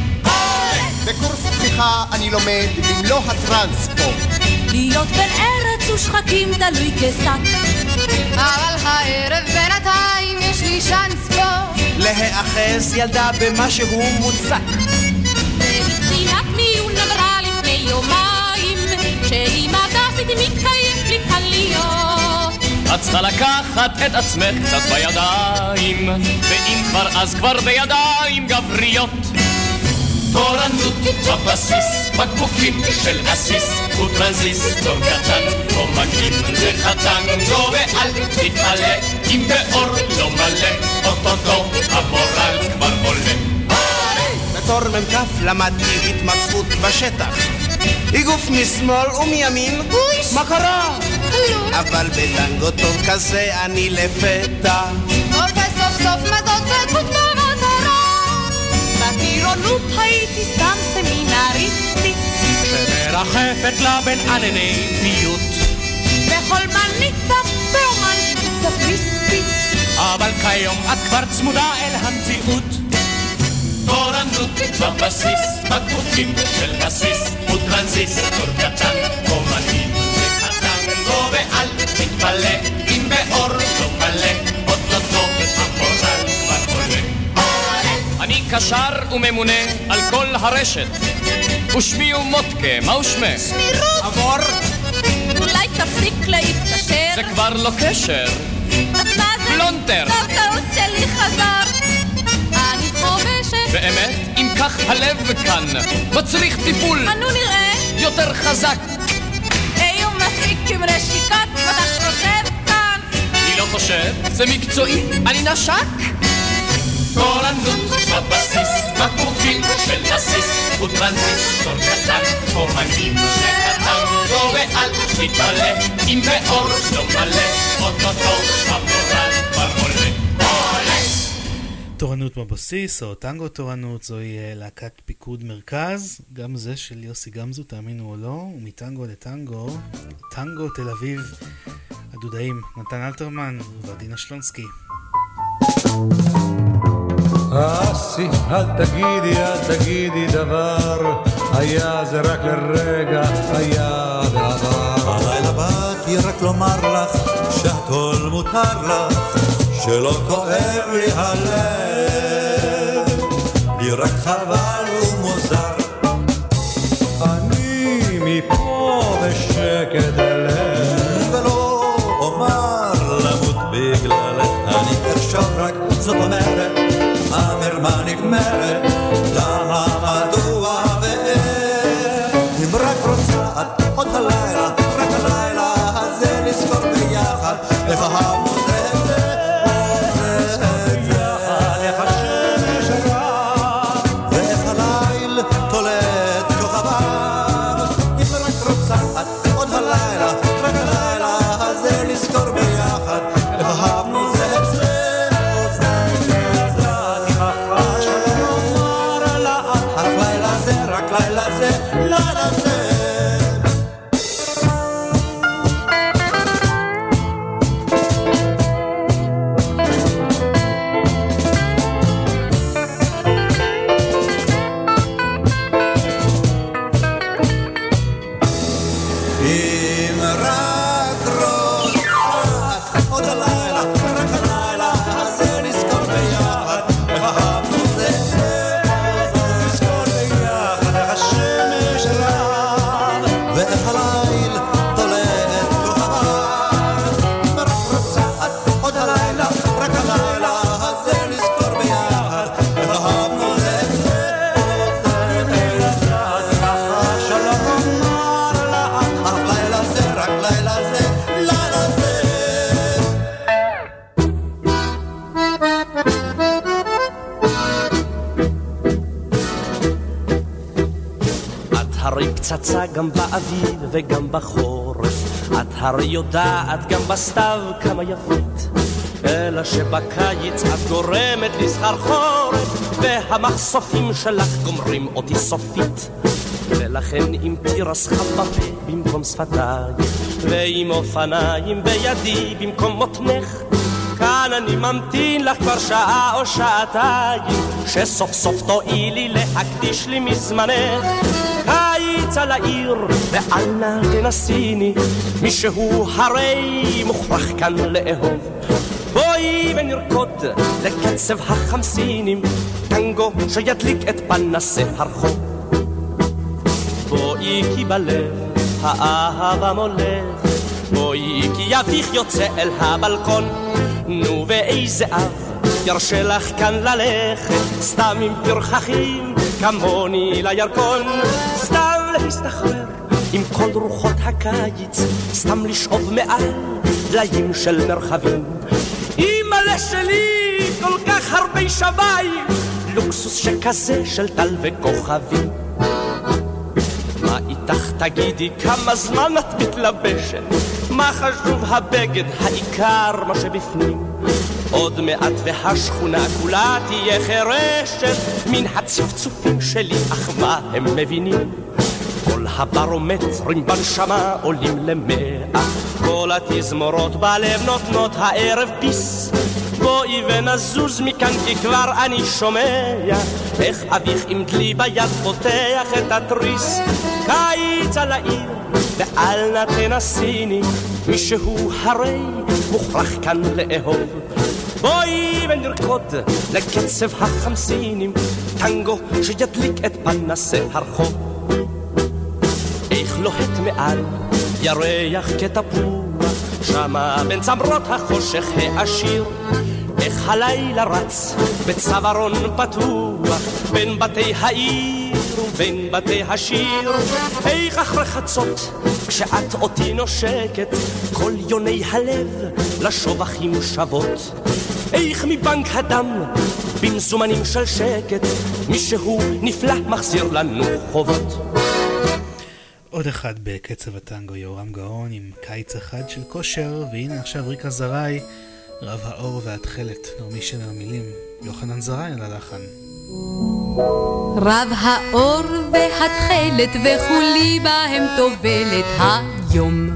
בקורס פתיחה אני לומד במלוא הטרנספורט. להיות בן ארץ ושחקים תלוי כשק. אבל הערב בינתיים יש לי שאנס פה. להיאחז ילדה במה שהוא מוצק. שאם הדסית מתקיים בלי קליות. את צריכה לקחת את עצמך קצת בידיים, ואם כבר אז כבר בידיים גבריות. תורנות בבסיס, בקבוקים של עסיס, וטרנזיסטור קטן, אומנים לחתנגו, ואל תתעלה, אם באור לא מלא, אוטוטו המורל כבר עולה. בתור מ"כ למדתי התמצאות בשטח. איגוף משמאל ומימין, מה קרה? כלום. אבל בטנגו טוב כזה אני לפתע. וסוף סוף מזאת ודמות במטרה. בטירונות הייתי סתם סמינריסטית, שמרחפת לה בין ענני פיוט, וחולמנית קצת ורומנטית קצת מיסטית. אבל כיום את כבר צמודה אל המציאות. תורנות בבסיס, בקבוקים של בסיס, וטרנזיסטור קטן, אומנים לחתנגו, ואל תתפלא, אם באור לא מלא, אוטוטו המורל כבר עולה. אני קשר וממונה על כל הרשת, ושמי הוא מוטקה, מהו שמך? שמי רות. עבור. אולי תפסיק להתקשר? זה כבר לא קשר. אז מה זה? פלונטר. טוב, טעות שלי חזר. באמת? אם כך הלב כאן, מצריך טיפול אנו נראה. יותר חזק. היו מספיק עם רשיקות, ואתה חושב כאן. אני לא חושב, זה מקצועי, אני נשק. תורנות בבסיס, בקבוקים של עסיס, וטרנזיסטור קטן, אומנים שחתנגו ואל תתפלא, אם באור לא מלא, אוטוטו. עולה! תורנות בבסיס, או טנגו תורנות, זוהי אה, להקת פיקוד מרכז, גם זה של יוסי גמזו, תאמינו או לא, ומטנגו לטנגו, טנגו תל אביב, הדודאים, נתן אלתרמן ועדינה שלונסקי. אסי, אל תגידי, אל תגידי דבר, היה זה רק לרגע, היה בעבר. הלילה באתי רק לומר לך שהכל מותר לך, שלא כואב לי הלב, רק חבל ומוזר. אני מפה בשקט אלך, ולא אומר למות בגללך, אני אחשוב רק, זאת אומרת, המרמה נגמרת, גם באביב וגם בחורף, את הרי יודעת גם בסתיו כמה יפית. אלא שבקיץ את גורמת לי סחרחורת, והמחשופים שלך גומרים אותי סופית. ולכן אם תירס חם בפה במקום שפתיים, ועם אופניים בידי במקום מותנך, כאן אני ממתין לך כבר שעה או שעתיים, שסוף סוף תואילי להקדיש לי מזמנך. קיץ על העיר, ואל נא תנסיני, מישהו הרי מוכרח כאן לאהוב. בואי ונרקוד לקצב החמסינים, טנגו שידליק את פנסי הרחוב. בואי כי בלב האהבה מולך, בואי כי יביך יוצא אל הבלקון, נו ואיזה אב ירשה לך כאן ללכת, סתם עם פרחחים כמוני לירקון, סתם להסתחרר עם כל רוחות הקיץ, סתם לשאוב מעל דליים של מרחבים. אימא'לה שלי, כל כך הרבה שמיים, לוקסוס שכזה של טל וכוכבים. מה איתך תגידי, כמה זמן את מתלבשת? מה חשוב הבגד, העיקר מה שבפנים. עוד מעט והשכונה כולה תהיה חירשת מן הצפצופים שלי, אך מה הם מבינים? כל הברומטרים בנשמה עולים למאה, כל התזמורות בלב נותנות הערב ביס. בואי ונזוז מכאן כי כבר אני שומע איך אביך עם דלי ביד פותח את התריס. קיץ על העיר ואל נא תנסיני מישהו הרי מוכרח כאן לאהוב. בואי ונרקוד לקצב החמסינים טנגו שידליק את פנסי הרחוב איך לוהט מעל ירח כתפוח שמה בין צמרות החושך העשיר. איך הלילה רץ בצווארון פתוח בין בתי העיר ובין בתי השיר. איך אחרי חצות כשאת אותי נושקת כל יוני הלב לשובחים שוות. איך מבנק הדם במזומנים של שקט מישהו נפלא מחזיר לנו חובות עוד אחד בקצב הטנגו, יהורם גאון עם קיץ אחד של כושר, והנה עכשיו ריקה זרעי, רב האור והתכלת, נעמי שמר מילים, יוחנן זרעי על הלחן. רב האור והתכלת וכולי בהם טובלת היום.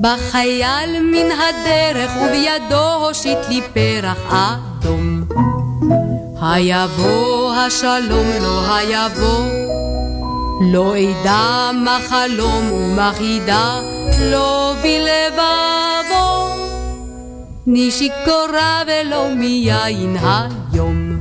בחייל מן הדרך ובידו הושיט לי פרח אדום. היבוא השלום לא היבוא לא אדע מה חלום ומה חידה, לא בלבבו. אני שיכורה ולא מיין היום.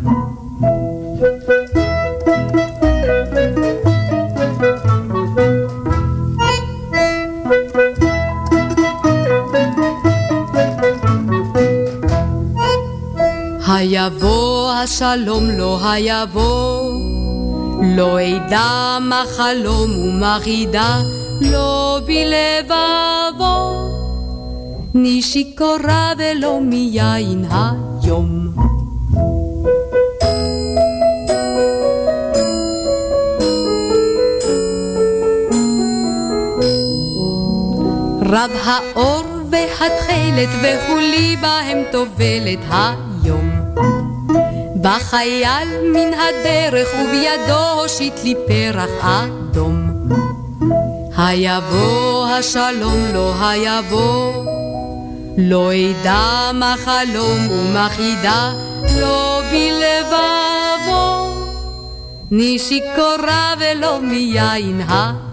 היבוא השלום לא היבוא לא אדע מה חלום ומה חידה, לא בלבבו. אני שיכורה ולא מיין היום. רב האור והתכלת וכולי בהם טובלת היום. בחייל מן הדרך ובידו הושיט לי פרח אדום. היבוא השלום לא היבוא, לא אדע מה חלום ומה חידה, לא בלבבו. אני שיכורה ולא מיין היום.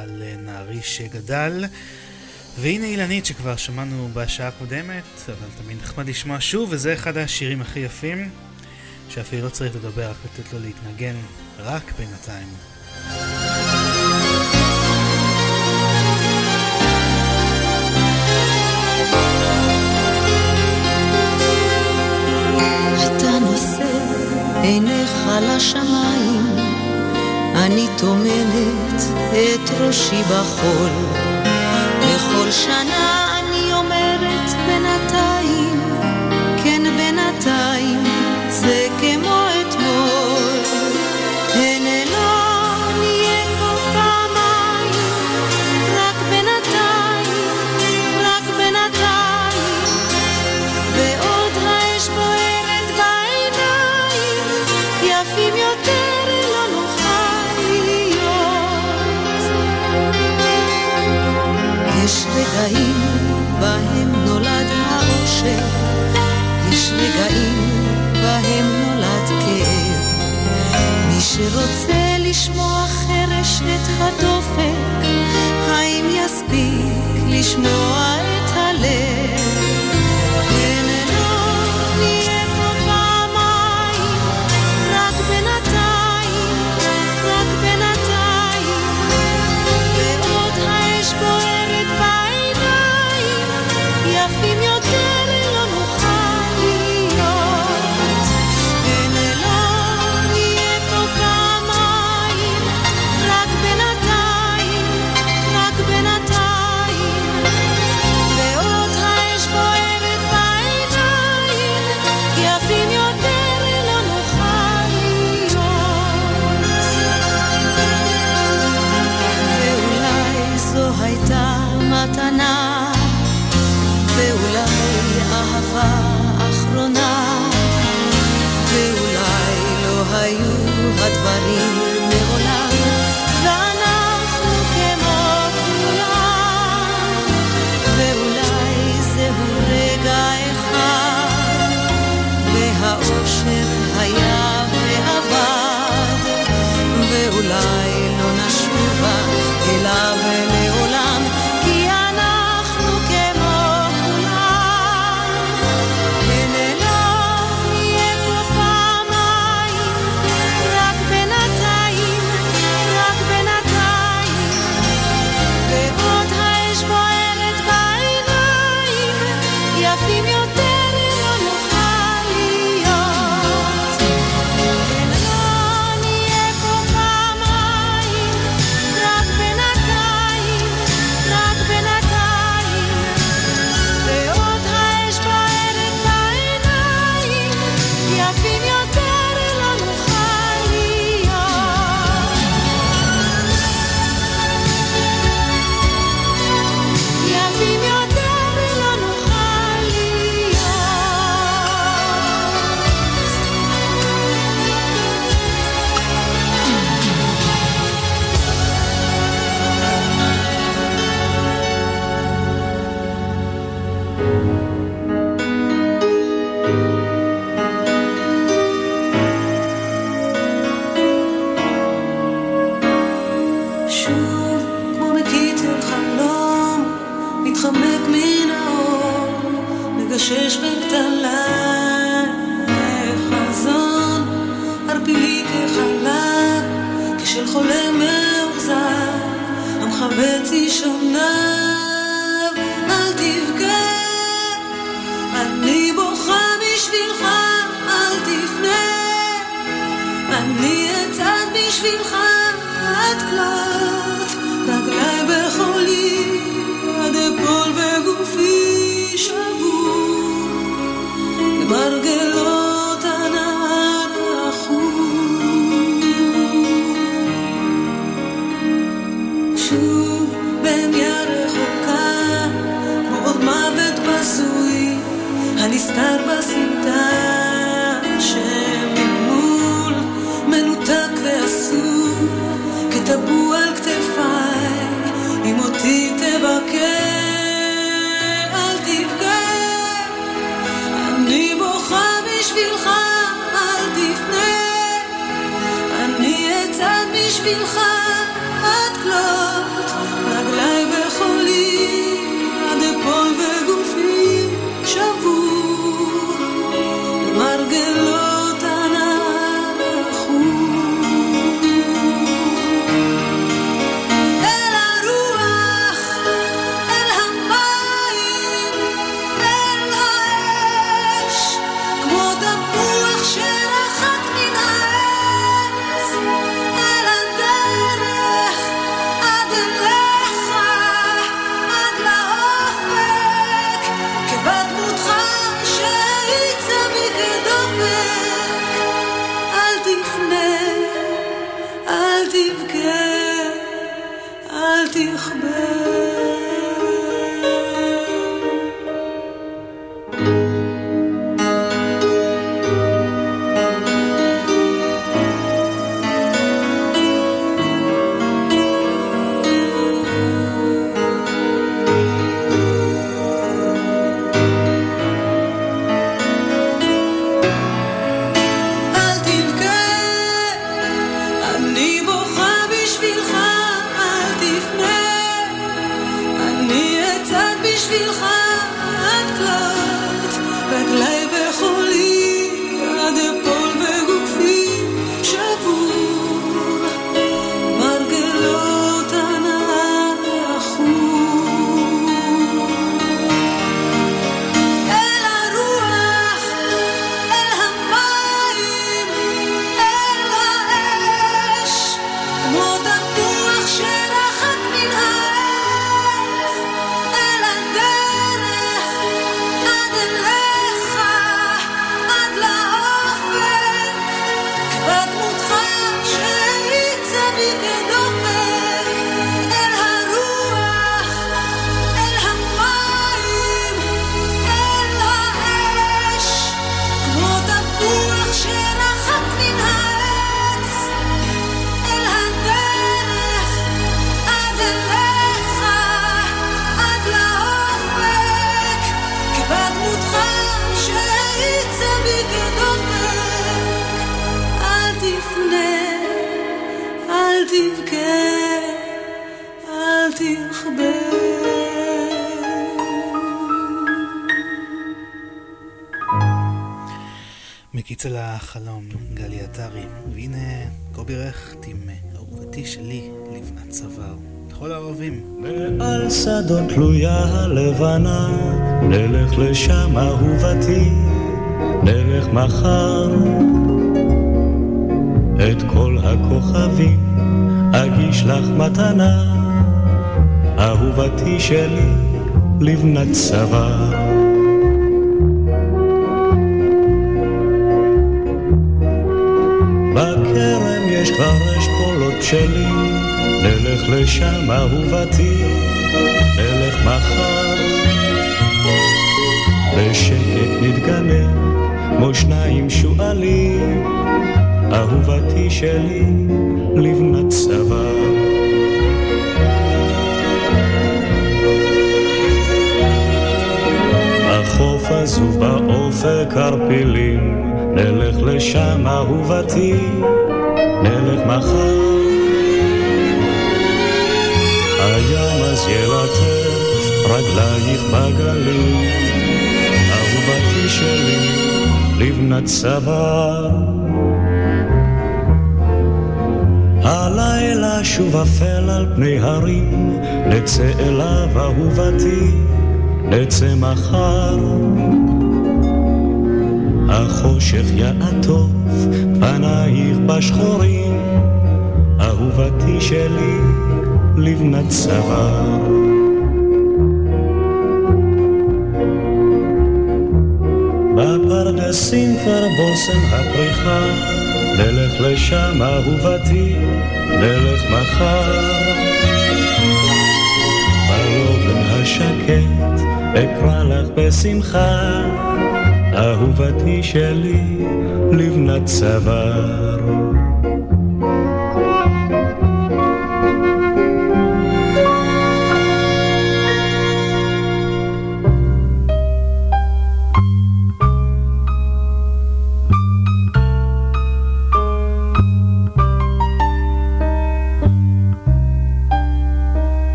על אה, נערי שגדל. והנה אילנית שכבר שמענו בשעה הקודמת, אבל תמיד נחמד לשמוע שוב, וזה אחד השירים הכי יפים, שאפילו לא צריך לדבר, רק לתת לו להתנגן, רק בינתיים. אתה נושא עיניך לשמיים אני טומנת את ראשי בחול. בכל שנה לשמוע חרש את הדופק, האם יספיק לשמוע בשבילך תבכה, כן, אל תכבה. הבריכה, נלך לשם אהובתי, נלך מחר. בלובן השקט אקרא לך בשמחה, אהובתי שלי, לבנת צוואר.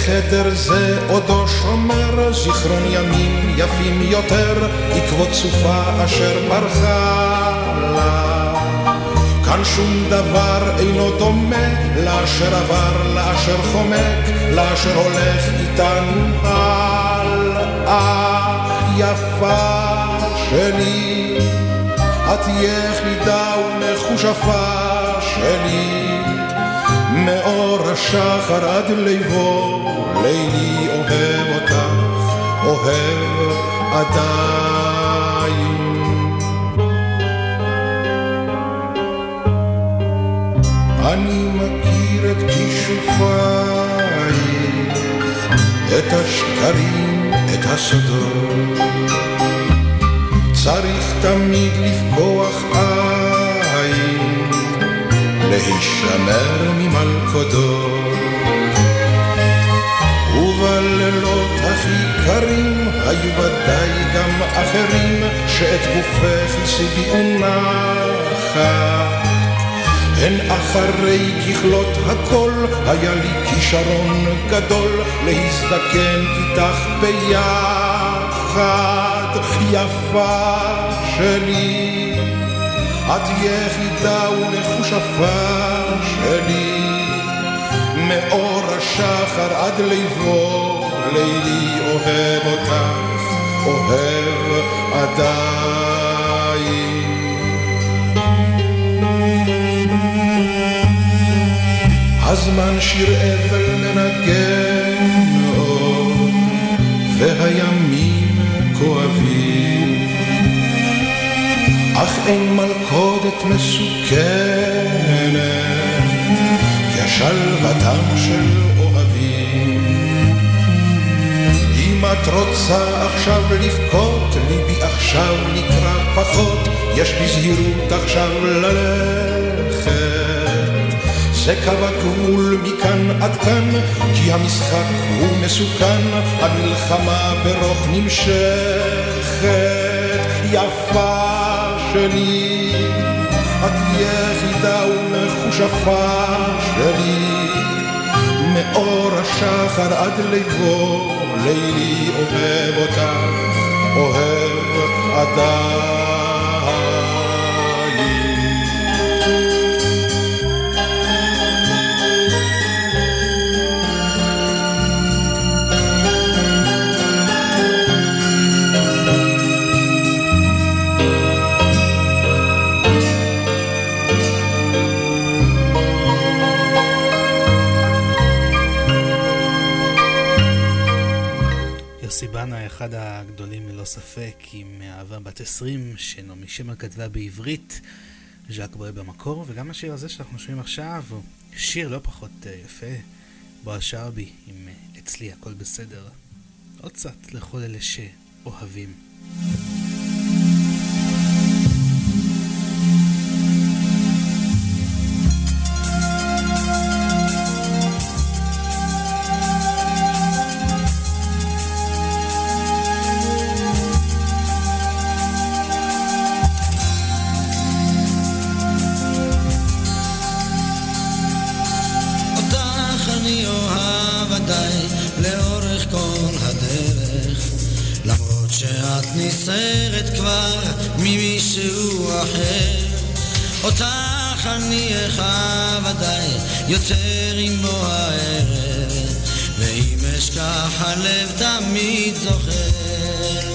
וחדר זה עודו שומר זיכרון ימים יפים יותר, עקבות סופה אשר ברחה לה. כאן שום דבר אינו דומה לאשר עבר, לאשר חומק, לאשר הולך איתנו הלאה. יפה שלי, את יחידה ומחושפה שלי. מאור השחר עד ליבו, לילי אוהב אותך, אוהב עדיין. אני מכיר את כישופייך, את השקרים, את הסודות. צריך תמיד לפקוח עין, להישמר ממלכודות. קרים היו ודאי גם אחרים שאת גופך השיגו נחת. הן אחרי ככלות הכל, היה לי כישרון גדול להזדקן איתך ביחד, יפה שלי. את יחידה ומחושפה שלי, מאור השחר עד ליבו, לילי אוהב אותך, אוהב עדיין. הזמן שיר אבל מנגן עוד, והימים כואבים. אך אין מלכודת מסוכנת כשלוותם של את רוצה עכשיו לבכות, ליבי עכשיו נקרא פחות, יש לי זהירות עכשיו ללכת. זה קו הגבול מכאן עד כאן, כי המשחק הוא מסוכן, המלחמה ברוך נמשכת. יפה שלי, את יחידה ומחושפה שלי, מאור השחר עד ליבו, לילי אוהב אותך, אוהב עדיין. ספק, עם אהבה בת 20, שנעמי שמר כתבה בעברית, ז'אק בואה במקור, וגם השיר הזה שאנחנו שומעים עכשיו הוא שיר לא פחות אה, יפה, בועז שרבי עם אה, אצלי הכל בסדר. עוד קצת לכל אלה שאוהבים. אחב עדיי יותר בוא הערב ואם אשכח הלב תמיד זוכר.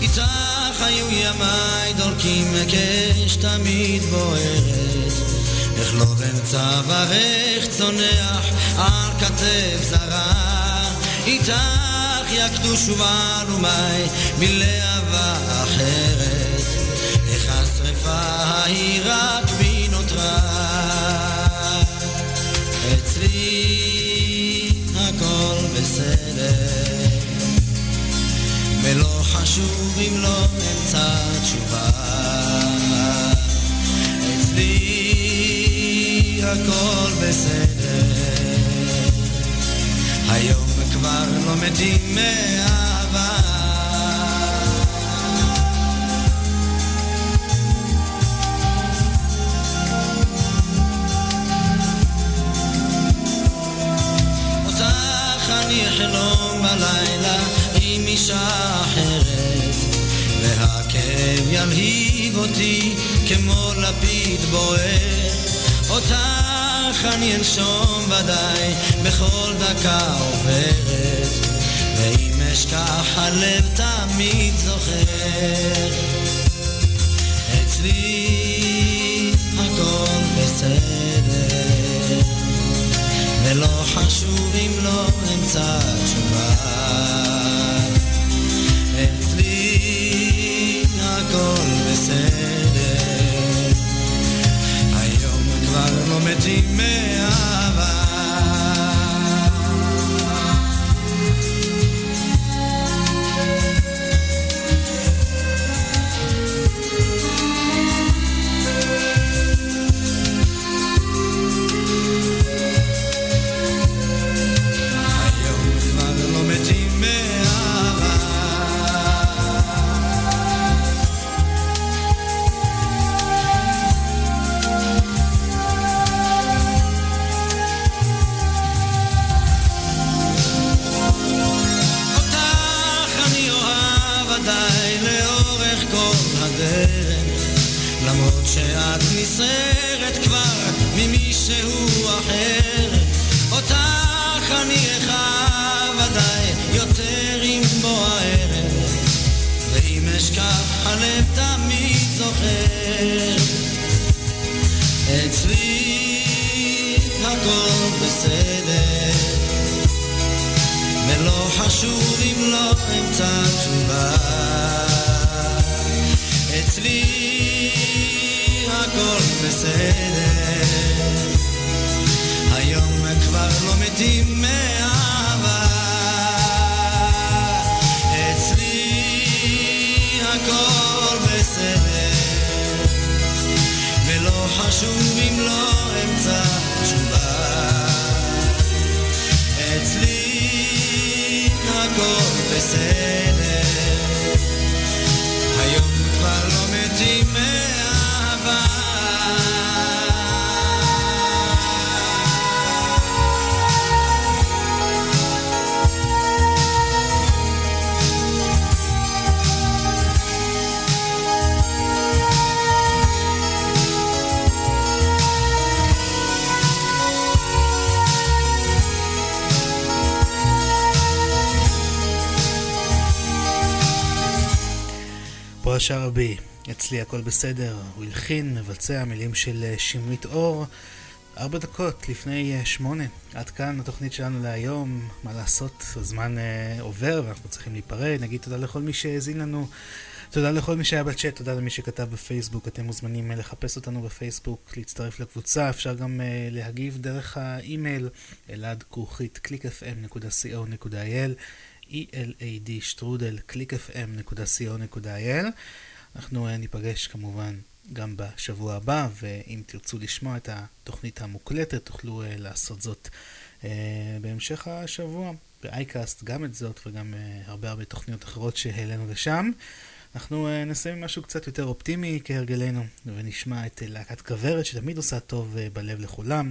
איתך היו ימיי דולקים אש תמיד בוערת איך לא בן צווארך צונח על כתף זרה. איתך יקדושו מעלומי מלהבה אחרת איך השרפה ההיא רק בי נותרה אצלי הכל בסדר ולא חשוב אם לא אמצא תשובה אצלי הכל בסדר. היום כבר לא מתים מאהבה. אחלום בלילה עם אישה אחרת, והכאב ילהיב אותי כמו לפיד בוער. אותך אני אנשום ודאי בכל דקה עוברת, ואם אשכח הלב תמיד זוכר. אצלי הכל בסדר, ולא חשוב אם לא אמצא תשובה. אצלי הכל בסדר, היום כבר לא מתים מאהבה. אותך אני אחב עדיין יותר עם בוא הערב, ואם אשכח הלב תמיד זוכר. אצלי הכל בסדר. ולא חשוב אם לא אמצא תשובה. אצלי הכל בסדר. לא מתים מאהבה. אצלי הכל בסדר. ולא חשוב אם לא אמצא תשובה. אצלי הכל בסדר, השאר בי, אצלי הכל בסדר, הוא הלחין, מבצע מילים של אה, שמרית אור. ארבע דקות לפני אה, שמונה, עד כאן התוכנית שלנו להיום, מה לעשות, הזמן אה, עובר ואנחנו צריכים להיפרד, נגיד תודה לכל מי שהאזין לנו, תודה לכל מי שהיה בצ'אט, תודה למי שכתב בפייסבוק, אתם מוזמנים אה, לחפש אותנו בפייסבוק, להצטרף לקבוצה, אפשר גם אה, להגיב דרך האימייל, אלעד כרוכית clickfm.co.il elad שטרודל clickfm.co.il אנחנו אה, ניפגש כמובן גם בשבוע הבא, ואם תרצו לשמוע את התוכנית המוקלטת, תוכלו אה, לעשות זאת אה, בהמשך השבוע, באייקאסט, גם את זאת וגם הרבה הרבה תוכניות אחרות שהעלינו לשם. אנחנו נסיים עם משהו קצת יותר אופטימי כהרגלנו, ונשמע את להקת כוורת שתמיד עושה טוב בלב לכולם.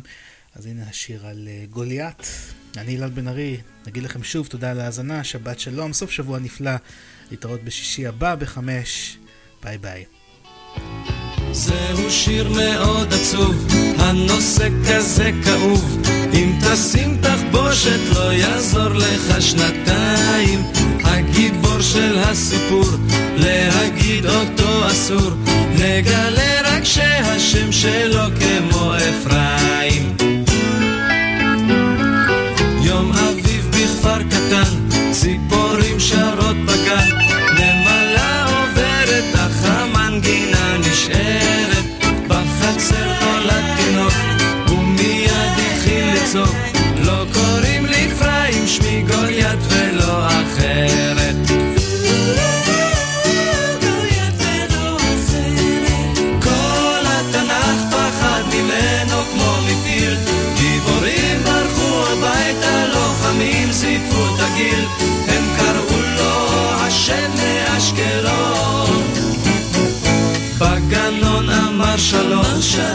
אז הנה השיר על אה, גוליית. אני אילן בן ארי, נגיד לכם שוב תודה על ההאזנה, שבת שלום, סוף שבוע נפלא, להתראות בשישי הבא בחמש, ביי ביי. זהו שיר מאוד עצוב, הנושא כזה כאוב. אם תשים תחבושת לא יעזור לך שנתיים. הגיבור של הסיפור, להגיד אותו אסור. נגלה רק שהשם שלו כמו אפרים. יום אביב בכפר קטן, ציפורים שרות בגן.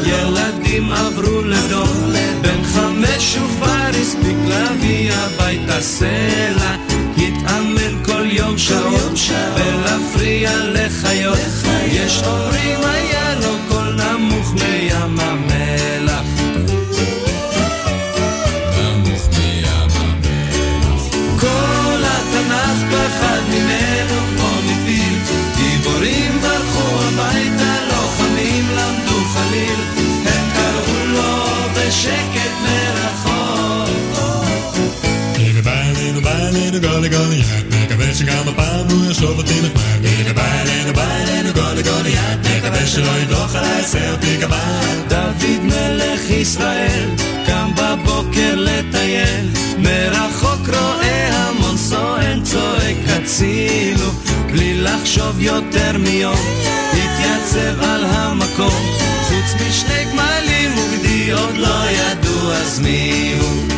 ילדים עברו לדור, בן חמש וכבר הספיק להביא הביתה סלע, התאמן כל יום שעות, ולהפריע לחיות, יש אומרים היה לו קול נמוך מים מקווה שגם הפעם הוא יחשוב אותי נחמד. הנה ביי אלינו ביי אלינו גולי גוליית, מקווה שלא ידרוך עליי, אותי גמל. דוד מלך ישראל קם בבוקר לטייל מרחוק רואה המון סואן צועק הצילו בלי לחשוב יותר מיום התייצב על המקום חוץ משני גמלים וגדי עוד לא ידעו אז מי הוא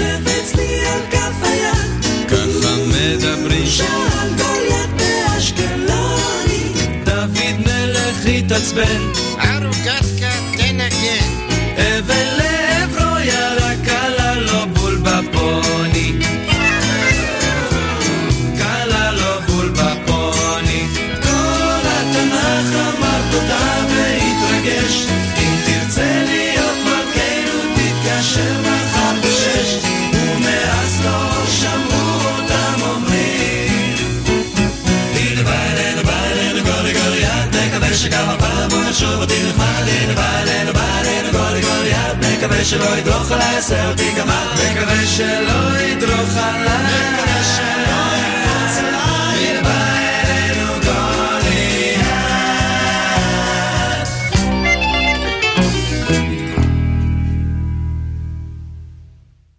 נחמד, שב אצלי על כף היד. ככה מדברים. שאל גוליית באשקלוני. דוד מלך התעצבן. שלא ידרוך עליי, יעשה אותי גמד. נקווה שלא ידרוך עליי.